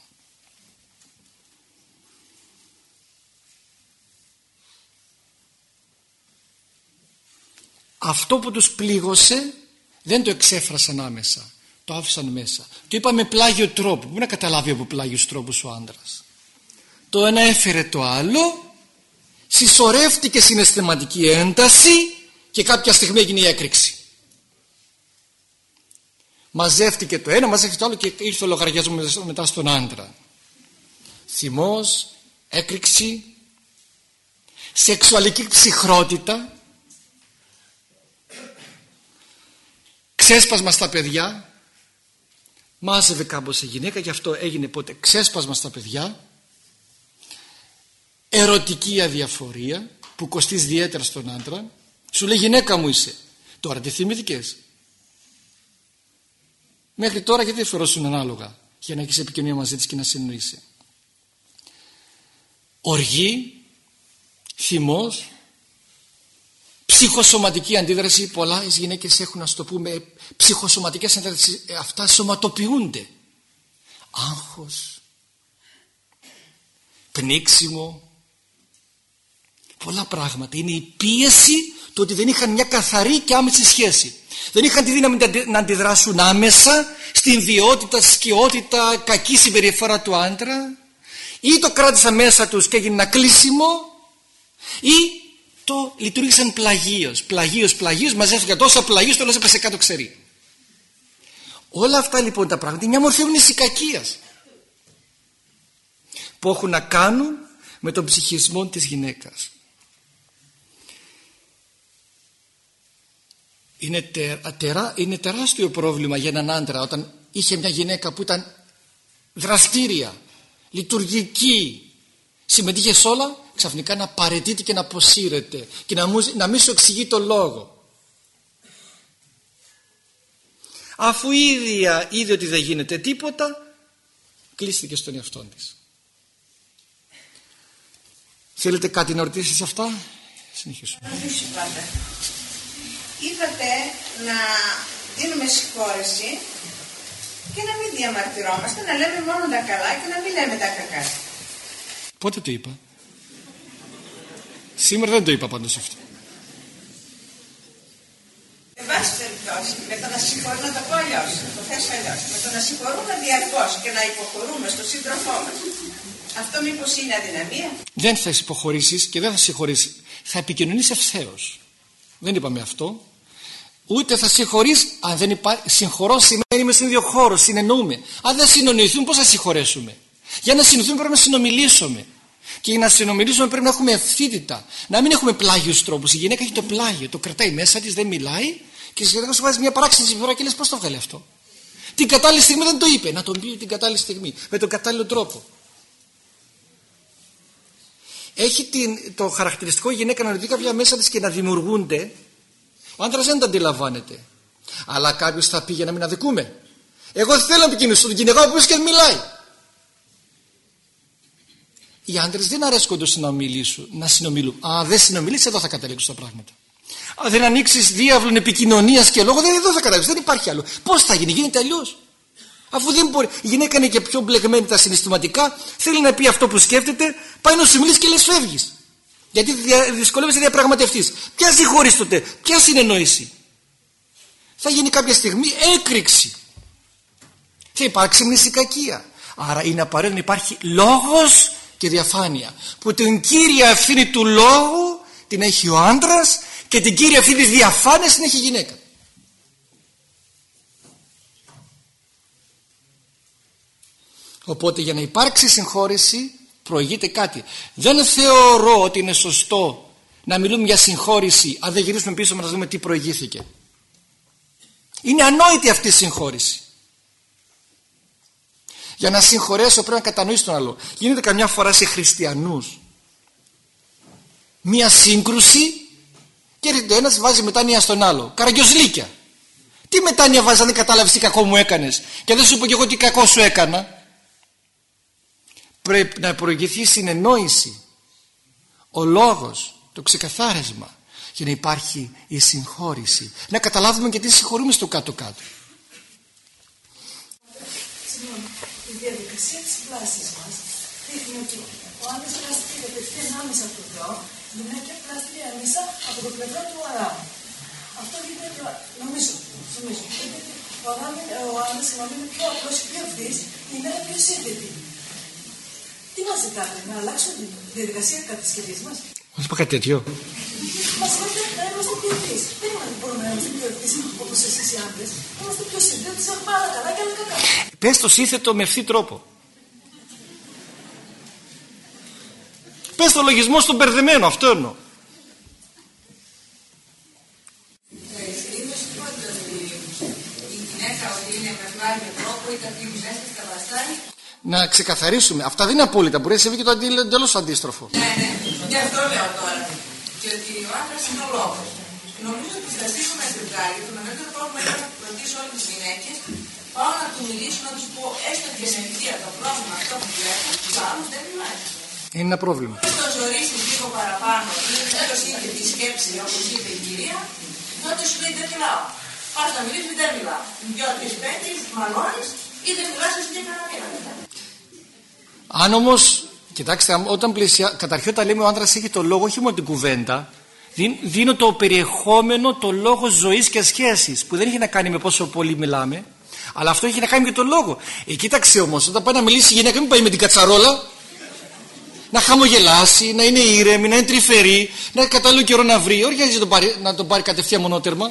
Αυτό που τους πλήγωσε δεν το εξέφρασαν άμεσα το άφησαν μέσα. Το είπα με πλάγιο τρόπο. Πού να καταλάβει από πλάγιους τρόπους ο άντρας. Το ένα έφερε το άλλο, συσσωρεύτηκε συναισθηματική ένταση και κάποια στιγμή έγινε η έκρηξη. Μαζεύτηκε το ένα, μαζεύτηκε το άλλο και ήρθε ο λογαριασμός μετά στον άντρα. Θυμός, έκρηξη, σεξουαλική ψυχρότητα, ξέσπασμα στα παιδιά, μάζευε κάμπος η γυναίκα γι' αυτό έγινε πότε ξέσπασμα στα παιδιά. Ερωτική αδιαφορία που κοστίζει ιδιαίτερα στον άντρα. Σου λέει γυναίκα μου είσαι τώρα τι θυμηθήκες μέχρι τώρα γιατί φερόσουν ανάλογα για να έχεις επικοινωνία μαζί της και να συνοήσει οργή θυμός ψυχοσωματική αντίδραση πολλά γυναίκες έχουν να το πούμε ψυχοσωματικές αντίδρασεις ε, αυτά σωματοποιούνται. Άγχος πνίξιμο πολλά πράγματα. Είναι η πίεση του ότι δεν είχαν μια καθαρή και άμεση σχέση. Δεν είχαν τη δύναμη να αντιδράσουν άμεσα στην βιότητα, σκιότητα, κακή συμπεριφορά του άντρα. Ή το κράτησαν μέσα τους και έγινε ένα κλείσιμο ή το λειτουργήσαν πλαγίως, πλαγίως, πλαγίως, μαζεύτηκαν τόσα πλαγίως, το έπεσε κάτω ξερή. Όλα αυτά λοιπόν τα πράγματα είναι μια μορφή μνησικακίας που έχουν να κάνουν με τον ψυχισμό της γυναίκας. Είναι, τερά, είναι τεράστιο πρόβλημα για έναν άντρα όταν είχε μια γυναίκα που ήταν δραστήρια, λειτουργική, συμμετείχε σε όλα ξαφνικά να παρετείται και να αποσύρεται και να, μου, να μην σου εξηγεί το λόγο. Αφού η ίδια είδε ότι δεν γίνεται τίποτα, κλείστηκε στον εαυτό της. Θέλετε κάτι να ρωτήσετε σε αυτά; Συνεχίσουμε. Ρωτήσω πάντα. Είπατε να δίνουμε συγχώρεση και να μην διαμαρτυρόμαστε, να λέμε μόνο τα καλά και να μην λέμε τα κακά. Πότε το είπα; Σήμερα δεν το είπα πάντως αυτό. Εν πάση περιπτώσει, με το να συγχωρούμε, να το πω αλλιώς, να το θέσω αλλιώς. Με το να συγχωρούμε διαρκώς και να υποχωρούμε στον σύντροφό μας. Αυτό μήπως είναι αδυναμία; Δεν θα υποχωρήσεις και δεν θα συγχωρήσεις. Θα επικοινωνείς ευθέως. Δεν είπαμε αυτό. Ούτε θα συγχωρείς αν δεν υπάρχει. Συγχωρώ σημαίνει με στον ίδιο χώρο, συνεννοούμε. Αν δεν συνονιθούμε, πώς θα συγχωρέσουμε; Για να συνεννοηθούμε πρέπει να συνομιλήσουμε. Και για να συνομιλήσουμε πρέπει να έχουμε ευθύτητα. Να μην έχουμε πλάγιους τρόπους. Η γυναίκα έχει το πλάγιο, το κρατάει μέσα της, δεν μιλάει και σχεδόν σου βάζει μια παράξενη συμπεριφορά και λες πώς το βγάλει αυτό; Την κατάλληλη στιγμή δεν το είπε. Να τον πει την κατάλληλη στιγμή. Με τον κατάλληλο τρόπο. Έχει την, το χαρακτηριστικό η γυναίκα να ρωτήσει κάποια μέσα της και να δημιουργούνται. Ο άντρας δεν το αντιλαμβάνεται. Αλλά κάποιος θα πει για να μην αδικούμε. Εγώ θέλω να επικοινωνήσω τον γυναικό που και μιλάει. Οι άντρες δεν αρέσκονται να μιλήσουν, να συνομιλούν. Αν δεν συνομιλήσει, εδώ θα καταλήξουν τα πράγματα. Αν δεν ανοίξεις διάβλων επικοινωνίας και λόγο, δεν εδώ θα καταλήξει. Δεν υπάρχει άλλο. Πώς θα γίνει, γίνεται αλλιώς. Αφού δεν μπορεί. Η γυναίκα είναι και πιο μπλεγμένη τα συναισθηματικά, θέλει να πει αυτό που σκέφτεται, πάει να σου μιλήσει και λες φεύγεις. Γιατί δυσκολεύεσαι να διαπραγματευτείς. Ποια συγχωρείς τότε, ποια συνεννόηση. Θα γίνει κάποια στιγμή έκρηξη. Θα υπάρξει μνησικακία. Άρα είναι απαραίτητο να υπάρχει λόγος και διαφάνεια. Που την κύρια ευθύνη του λόγου την έχει ο άντρας και την κύρια ευθύνη της διαφάνειας την έχει η γυναίκα. Οπότε για να υπάρξει συγχώρεση προηγείται κάτι. Δεν θεωρώ ότι είναι σωστό να μιλούμε για συγχώρηση αν δεν γυρίσουμε πίσω να δούμε τι προηγήθηκε. Είναι ανόητη αυτή η συγχώρηση για να συγχωρέσω πρέπει να κατανοήσεις τον άλλο. Γίνεται καμιά φορά σε χριστιανούς μία σύγκρουση και έρχεται ο ένας βάζει μετάνοια στον άλλο. Καραγκιοζλίκια. Τι μετάνοια βάζεις αν δεν κατάλαβες τι κακό μου έκανες και δεν σου πω και εγώ τι κακό σου έκανα. Πρέπει να προηγηθεί συνεννόηση. Ο λόγος, το ξεκαθάρισμα για να υπάρχει η συγχώρηση. Να καταλάβουμε και τι συγχωρούμε στο κάτω-κάτω. Διαδικασία της πλάσης μας δείχνει ότι ο άντρα πλάστηκε κατευθείαν άμεσα από το Θεό, η γυναίκα πλάστηκε άμεσα από το πλευρό του Αδάμ. Αυτό γίνεται, νομίζω, νομίζω, ο, Αδάμ, ο άντρα είναι πιο απλός και πιο ευθύ, η γυναίκα πιο σύνδετη. Τι μας ζητάτε, να αλλάξουμε τη διαδικασία κατασκευή μας; Μας είπα κάτι τέτοιο. Μας λέτε να είμαστε πιο ευθύ. Δεν μπορούμε να είμαστε πιο ευθύ όπως εσείς οι άντρες. Είμαστε πιο σύνδετοι, πάρα καλά και άλλα καλά. Πες το σύνθετο με ευθύ τρόπο. Πες το λογισμό στον μπερδεμένο, αυτό εννοώ. Να ξεκαθαρίσουμε. Αυτά δεν είναι απόλυτα. Μπορεί να συμβεί και το εντελώς αντίστροφο. Ναι, ναι. Γι' αυτό λέω τώρα. Και ότι ο άντρας είναι ο λόγος. Νομίζω ότι θα στήσουμε ζευγάρι. Το μεγαλύτερο πρόβλημα είναι να ρωτήσω όλες τις γυναίκες πάω να του μιλήσω, να τους πω έστω και σε ευθεία το πρόβλημα αυτό που βλέπω, τους άλλους δεν μιλάει. Είναι ένα πρόβλημα. Αν το ζωρίσει λίγο παραπάνω ή τέλο είναι τη σκέψη, όπως είπε η κυρία, τότε σου λέει δεν μιλάω. Πας να μιλήσεις, δεν μιλάω. Δυο-τρει πέντε, μαλώνεις ή δεν μιλάς σε μια κανένα μετά. Αν όμως, κοιτάξτε, όταν πλησιά, καταρχήν όταν λέμε ο άντρας έχει το λόγο, όχι μόνο την κουβέντα, δίνω το περιεχόμενο, το λόγο ζωής και σχέσης, που δεν έχει να κάνει με πόσο πολύ μιλάμε, αλλά αυτό έχει να κάνει με τον λόγο. Ε, κοίταξε όμως, όταν πάει να μιλήσει η γυναίκα, μην πάει με την κατσαρόλα. Να χαμογελάσει, να είναι ήρεμη, να είναι τρυφερή, να έχει κατάλληλο καιρό να βρει. Όχι να τον πάρει, να τον πάρει κατευθείαν μονότερμα.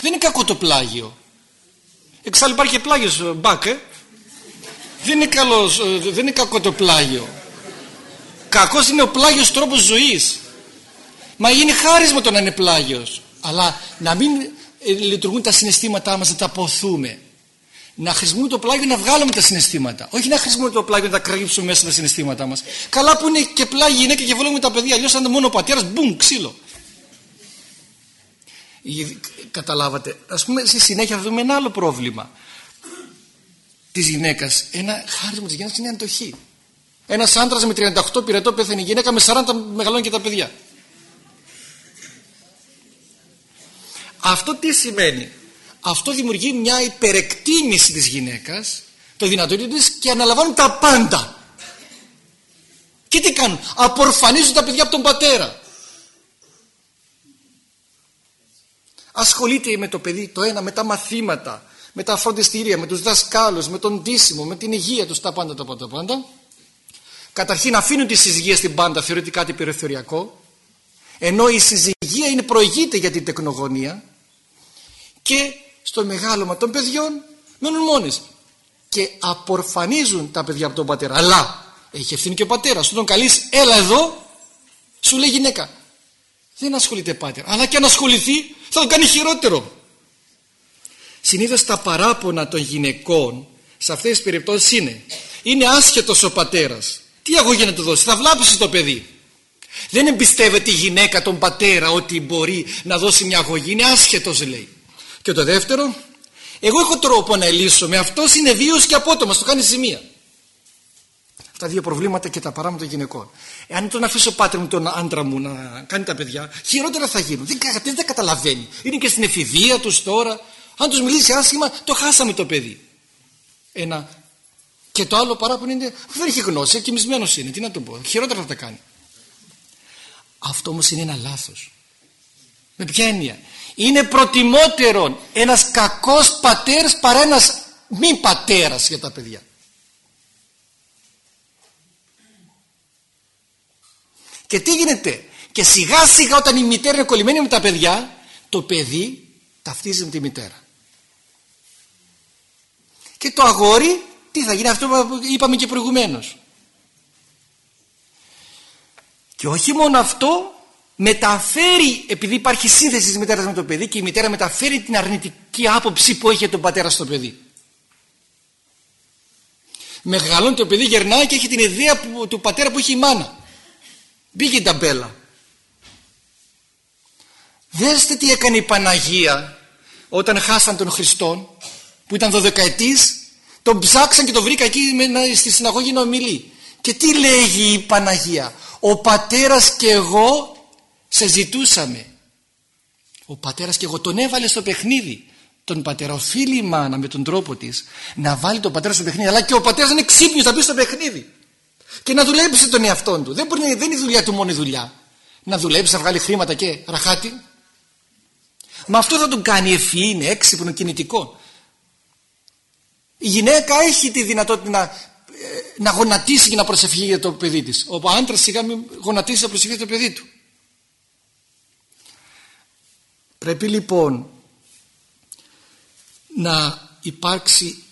Δεν είναι κακό το πλάγιο. Εξάλλου υπάρχει και πλάγιο μπακ, ε. Δεν είναι, καλός, ε, δεν είναι κακό το πλάγιο. Κακός είναι ο πλάγιος τρόπος ζωής. Μα είναι χάρισμα το να είναι πλάγιος. Αλλά να μην ε, λειτουργούν τα συναισθήματά μας, να τα αποθούμε. Να χρησιμοποιούμε το πλάγιο να βγάλουμε τα συναισθήματα. Όχι να χρησιμοποιούμε το πλάγιο να τα κρύψουμε μέσα τα συναισθήματά μας. Καλά που είναι και πλάγι γυναίκα και βολεύουμε τα παιδιά. Αλλιώς αν μόνο ο πατέρας, μπούμ, ξύλο. Καταλάβατε. Ας πούμε στη συνέχεια θα δούμε ένα άλλο πρόβλημα της γυναίκας. Ένα χάρισμα της γυναίκας είναι η αντοχή. Ένας άντρας με 38 πυρετό πεθαίνει η γυναίκα με 40 μεγαλώνει και τα παιδιά. Αυτό τι σημαίνει; Αυτό δημιουργεί μια υπερεκτίμηση της γυναίκας, το δυνατότητα της και αναλαμβάνει τα πάντα. Και τι κάνουν; Απορφανίζουν τα παιδιά από τον πατέρα. Ασχολείται με το παιδί το ένα με τα μαθήματα, με τα φροντιστήρια, με τους δασκάλους, με τον ντύσιμο, με την υγεία τους, τα πάντα, τα πάντα, τα πάντα. Καταρχήν αφήνουν τη συζυγία στην πάντα, θεωρείται κάτι περιθωριακό, ενώ η συζυγία είναι προηγείται για την τεκνογωνία και στο μεγάλωμα των παιδιών μένουν μόνες και απορφανίζουν τα παιδιά από τον πατέρα. Αλλά έχει ευθύνη και ο πατέρας. Του τον καλείς έλα εδώ σου λέει γυναίκα. Δεν ασχολείται πάτερ. Αλλά και αν ασχοληθεί θα τον κάνει χειρότερο. Συνήθως τα παράπονα των γυναικών σε αυτές τις περιπτώσεις είναι είναι άσχετος ο πατέρας. Τι αγωγή να του δώσει. Θα βλάψει το παιδί. Δεν εμπιστεύεται η γυναίκα τον πατέρα ότι μπορεί να δώσει μια αγωγή. Είναι άσχετος λέει. Και το δεύτερο εγώ έχω τρόπο να λύσω με αυτός είναι βίος και απότομα. Το κάνει ζημία. Τα δύο προβλήματα και τα παράματα των γυναικών. Εάν τον αφήσω πάτερ μου τον άντρα μου να κάνει τα παιδιά, χειρότερα θα γίνουν. Δεν, δεν καταλαβαίνει. Είναι και στην εφηβεία τους τώρα. Αν τους μιλήσει άσχημα, το χάσαμε το παιδί. Ένα. Και το άλλο παράπονο είναι δεν έχει γνώση, εκκοιμισμένο είναι. Τι να το πω. Χειρότερα θα τα κάνει. Αυτό όμως είναι ένα λάθος. Με ποια έννοια; Είναι προτιμότερο ένας κακός πατέρας παρά ένας μη πατέρας για τα παιδιά. Και τι γίνεται; Και σιγά σιγά όταν η μητέρα είναι κολλημένη με τα παιδιά το παιδί ταυτίζει με τη μητέρα. Και το αγόρι τι θα γίνει αυτό που είπαμε και προηγουμένως. Και όχι μόνο αυτό μεταφέρει επειδή υπάρχει σύνθεση της μητέρας με το παιδί και η μητέρα μεταφέρει την αρνητική άποψη που έχει τον πατέρα στο παιδί. Μεγαλώνει το παιδί γερνάει και έχει την ιδέα του πατέρα που έχει η μάνα. Μπήκε η ταμπέλα. Δέστε τι έκανε η Παναγία όταν χάσαν τον Χριστόν που ήταν δωδεκαετής τον ψάξαν και τον βρήκα εκεί στη συναγωγή να ομιλεί. Και τι λέγει η Παναγία; Ο πατέρας και εγώ σε ζητούσαμε. Ο πατέρας και εγώ τον έβαλε στο παιχνίδι. Τον πατέρα οφείλει η μάνα με τον τρόπο της να βάλει τον πατέρα στο παιχνίδι. Αλλά και ο πατέρας είναι ξύπνιος να μπει στο παιχνίδι και να δουλέψει τον εαυτό του. Δεν, μπορεί, δεν είναι η δουλειά του μόνο η δουλειά. Να δουλέψει, να βγάλει χρήματα και ραχάτι. Μα αυτό θα τον κάνει ευφυή, είναι έξυπνο, κινητικό. Η γυναίκα έχει τη δυνατότητα να, ε, να γονατίσει και να προσευχεί για το παιδί της. Ο άντρας σιγά μην γονατίσει να προσευχεί για το παιδί του. Πρέπει λοιπόν να υπάρξει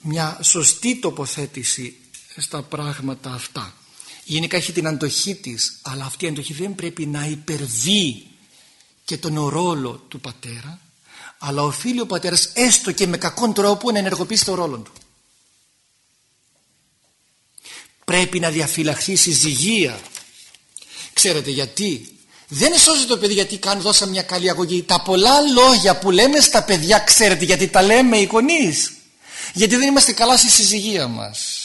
μια σωστή τοποθέτηση στα πράγματα αυτά. Η γυναίκα έχει την αντοχή της, αλλά αυτή η αντοχή δεν πρέπει να υπερβεί και τον ρόλο του πατέρα, αλλά οφείλει ο πατέρας έστω και με κακόν τρόπο να ενεργοποιήσει τον ρόλο του. Πρέπει να διαφυλαχθεί η συζυγία. Ξέρετε γιατί; Δεν σώζει το παιδί γιατί κάνουν δώσα μια καλή αγωγή. Τα πολλά λόγια που λέμε στα παιδιά ξέρετε γιατί τα λέμε οι γονείς; Γιατί δεν είμαστε καλά στη συζυγία μας.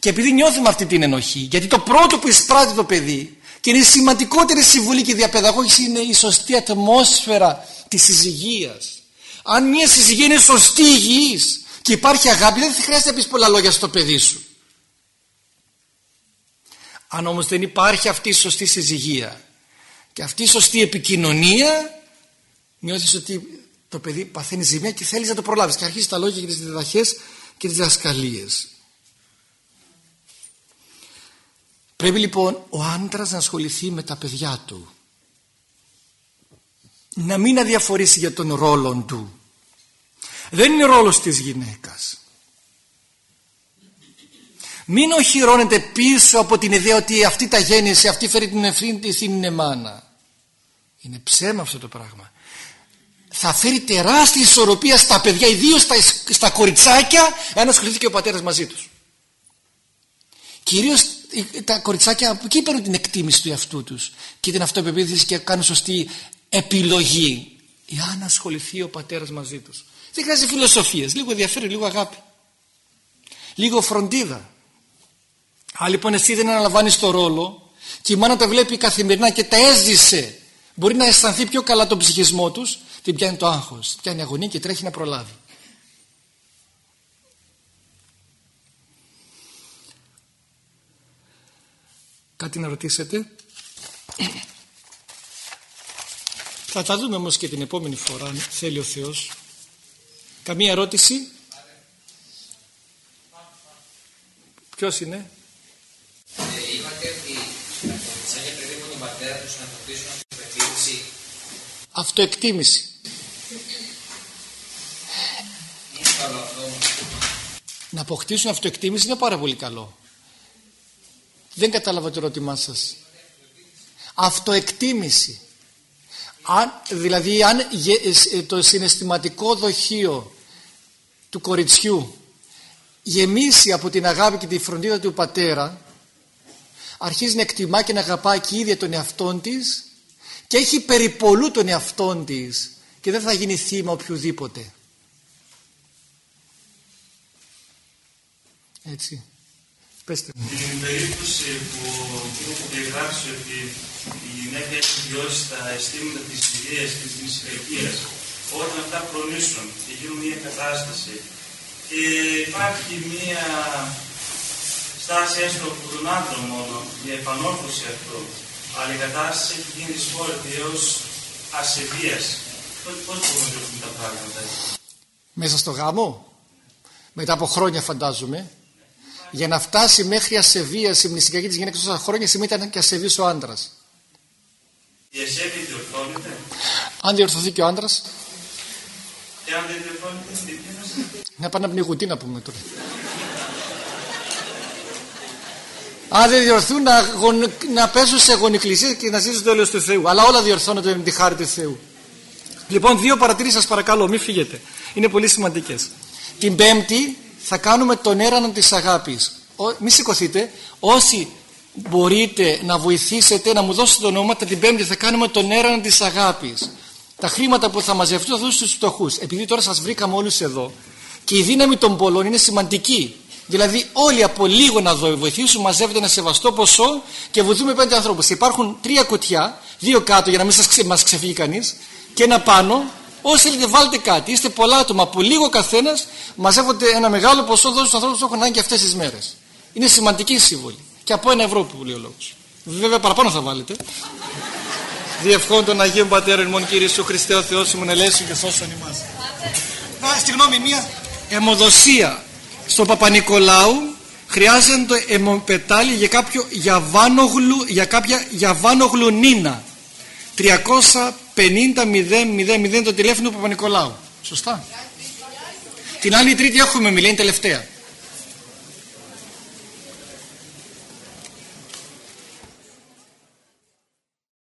Και επειδή νιώθουμε αυτή την ενοχή, γιατί το πρώτο που εισπράττει το παιδί και είναι η σημαντικότερη συμβουλή και διαπαιδαγώγηση είναι η σωστή ατμόσφαιρα της συζυγίας. Αν μια συζυγία είναι σωστή υγιής και υπάρχει αγάπη δεν χρειάζεται να πεις πολλά λόγια στο παιδί σου. Αν όμως δεν υπάρχει αυτή η σωστή συζυγία και αυτή η σωστή επικοινωνία νιώθεις ότι το παιδί παθαίνει ζημιά και θέλεις να το προλάβεις και αρχίζεις τα λόγια και τις διδαχές και τις δασκαλίες. Πρέπει λοιπόν ο άντρας να ασχοληθεί με τα παιδιά του. Να μην αδιαφορήσει για τον ρόλο του. Δεν είναι ρόλος της γυναίκας. Μην οχυρώνεται πίσω από την ιδέα ότι αυτή τα γέννησε, αυτή φέρει την ευθύνη της, είναι μάνα. Είναι ψέμα αυτό το πράγμα. Θα φέρει τεράστια ισορροπία στα παιδιά, ιδίως στα, στα κοριτσάκια, αν ασχοληθεί και ο πατέρας μαζί τους. Κυρίως τα κοριτσάκια εκεί παίρνουν την εκτίμηση του εαυτού τους και την αυτοπεποίθηση και κάνουν σωστή επιλογή. Εάν ασχοληθεί ο πατέρας μαζί τους. Δεν χρειάζεται φιλοσοφίες. Λίγο ενδιαφέρει, λίγο αγάπη. Λίγο φροντίδα. Αν λοιπόν εσύ δεν αναλαμβάνεις το ρόλο και η μάνα τα βλέπει καθημερινά και τα έζησε. Μπορεί να αισθανθεί πιο καλά τον ψυχισμό τους την πιάνει το άγχος, πιάνει αγωνία και τρέχει να προλάβει Κάτι να ρωτήσετε; Θα τα δούμε όμως και την επόμενη φορά, αν θέλει ο Θεός. Καμία ερώτηση; Ποιος είναι; Ε, είπατε ότι σαν για παιδί μου τον πατέρα τους να αποκτήσουν αυτοεκτίμηση. Αυτοεκτίμηση. Είναι καλό αυτό. Να αποκτήσουν αυτοεκτίμηση είναι πάρα πολύ καλό. Δεν κατάλαβα το ερώτημά σας. Αυτοεκτίμηση. Αν, δηλαδή αν ε, το συναισθηματικό δοχείο του κοριτσιού γεμίσει από την αγάπη και τη φροντίδα του πατέρα αρχίζει να εκτιμά και να αγαπάει και η ίδια τον εαυτόν της και έχει περιπολού τον εαυτόν της και δεν θα γίνει θύμα οποιοδήποτε. Έτσι. Πέστε μου. Την περίπτωση που έχω περιγράψει ότι η γυναίκα έχει βιώσει τα αισθήματα της υγείας και της νησικακίας όταν αυτά προνήσουν και γίνουν μια κατάσταση. Και υπάρχει μια στάση έστω από τον άντρα μόνο για επανόρθωση αυτό αλλά η κατάσταση έχει γίνει δυσφόρητη έως ασεβίας. Τότε πώς μπορούμε να δούμε τα πράγματα μέσα στο γάμο; Μετά από χρόνια φαντάζομαι για να φτάσει μέχρι ασεβία η μνηστικιακή της γυναίκας τόσα χρόνια σημαίνει ήταν και ασεβής ο άντρας. Η ασέβεια διορθώνεται; Αν διορθωθεί και ο άντρας. Και αν δεν διορθώνεται, τι Να πάνε να πνιγούν, τι να πούμε τώρα. Αν δεν διορθούν να, γον... να πέσουν σε γονικλησία και να ζήσουν το έλεος του Θεού. Αλλά όλα διορθώνονται με τη χάρη του Θεού. Λοιπόν, δύο παρατηρήσεις σας παρακαλώ, μην φύγετε. Είναι πολύ σημαντικές. Την Πέμπτη θα κάνουμε τον έρανο της αγάπης. Μη σηκωθείτε. Όσοι μπορείτε να βοηθήσετε να μου δώσετε το νόημα την Πέμπτη θα κάνουμε τον έρανο της αγάπης. Τα χρήματα που θα μαζευτούν θα δώσουν στους φτωχούς. Επειδή τώρα σας βρήκαμε όλους εδώ και η δύναμη των πολλών είναι σημαντική. Δηλαδή όλοι από λίγο να βοηθήσουν μαζεύεται ένα σεβαστό ποσό και βοηθούμε πέντε ανθρώπους. Υπάρχουν τρία κουτιά, δύο κάτω για να μην σας ξε, μας ξεφύγει κανείς και ένα πάνω Όσοι θέλετε βάλτε κάτι, είστε πολλά άτομα από λίγο καθένας, μαζεύονται ένα μεγάλο ποσό δώσει στους ανθρώπους που έχουν ανάγκη αυτές τις μέρες. Είναι σημαντική σύμβολη. Και από ένα ευρώ που λέει ο λόγος. Βέβαια παραπάνω θα βάλετε. Διευχών των Αγίων Πατέρων ημών Κύριε Σου Χριστέ ο Θεός ημών ελέσου και σώσον ημάς. Συγγνώμη, μία αιμοδοσία στο Παπα-Νικολάου χρειάζεται το αιμοπετάλι για, κάποιο γιαβάνογλου, για κάποια γιαβάνογλου νίνα. 350-000 το τηλέφωνο του Παπα-Νικολάου. Σωστά. Την άλλη τρίτη έχουμε μιλή, είναι τελευταία.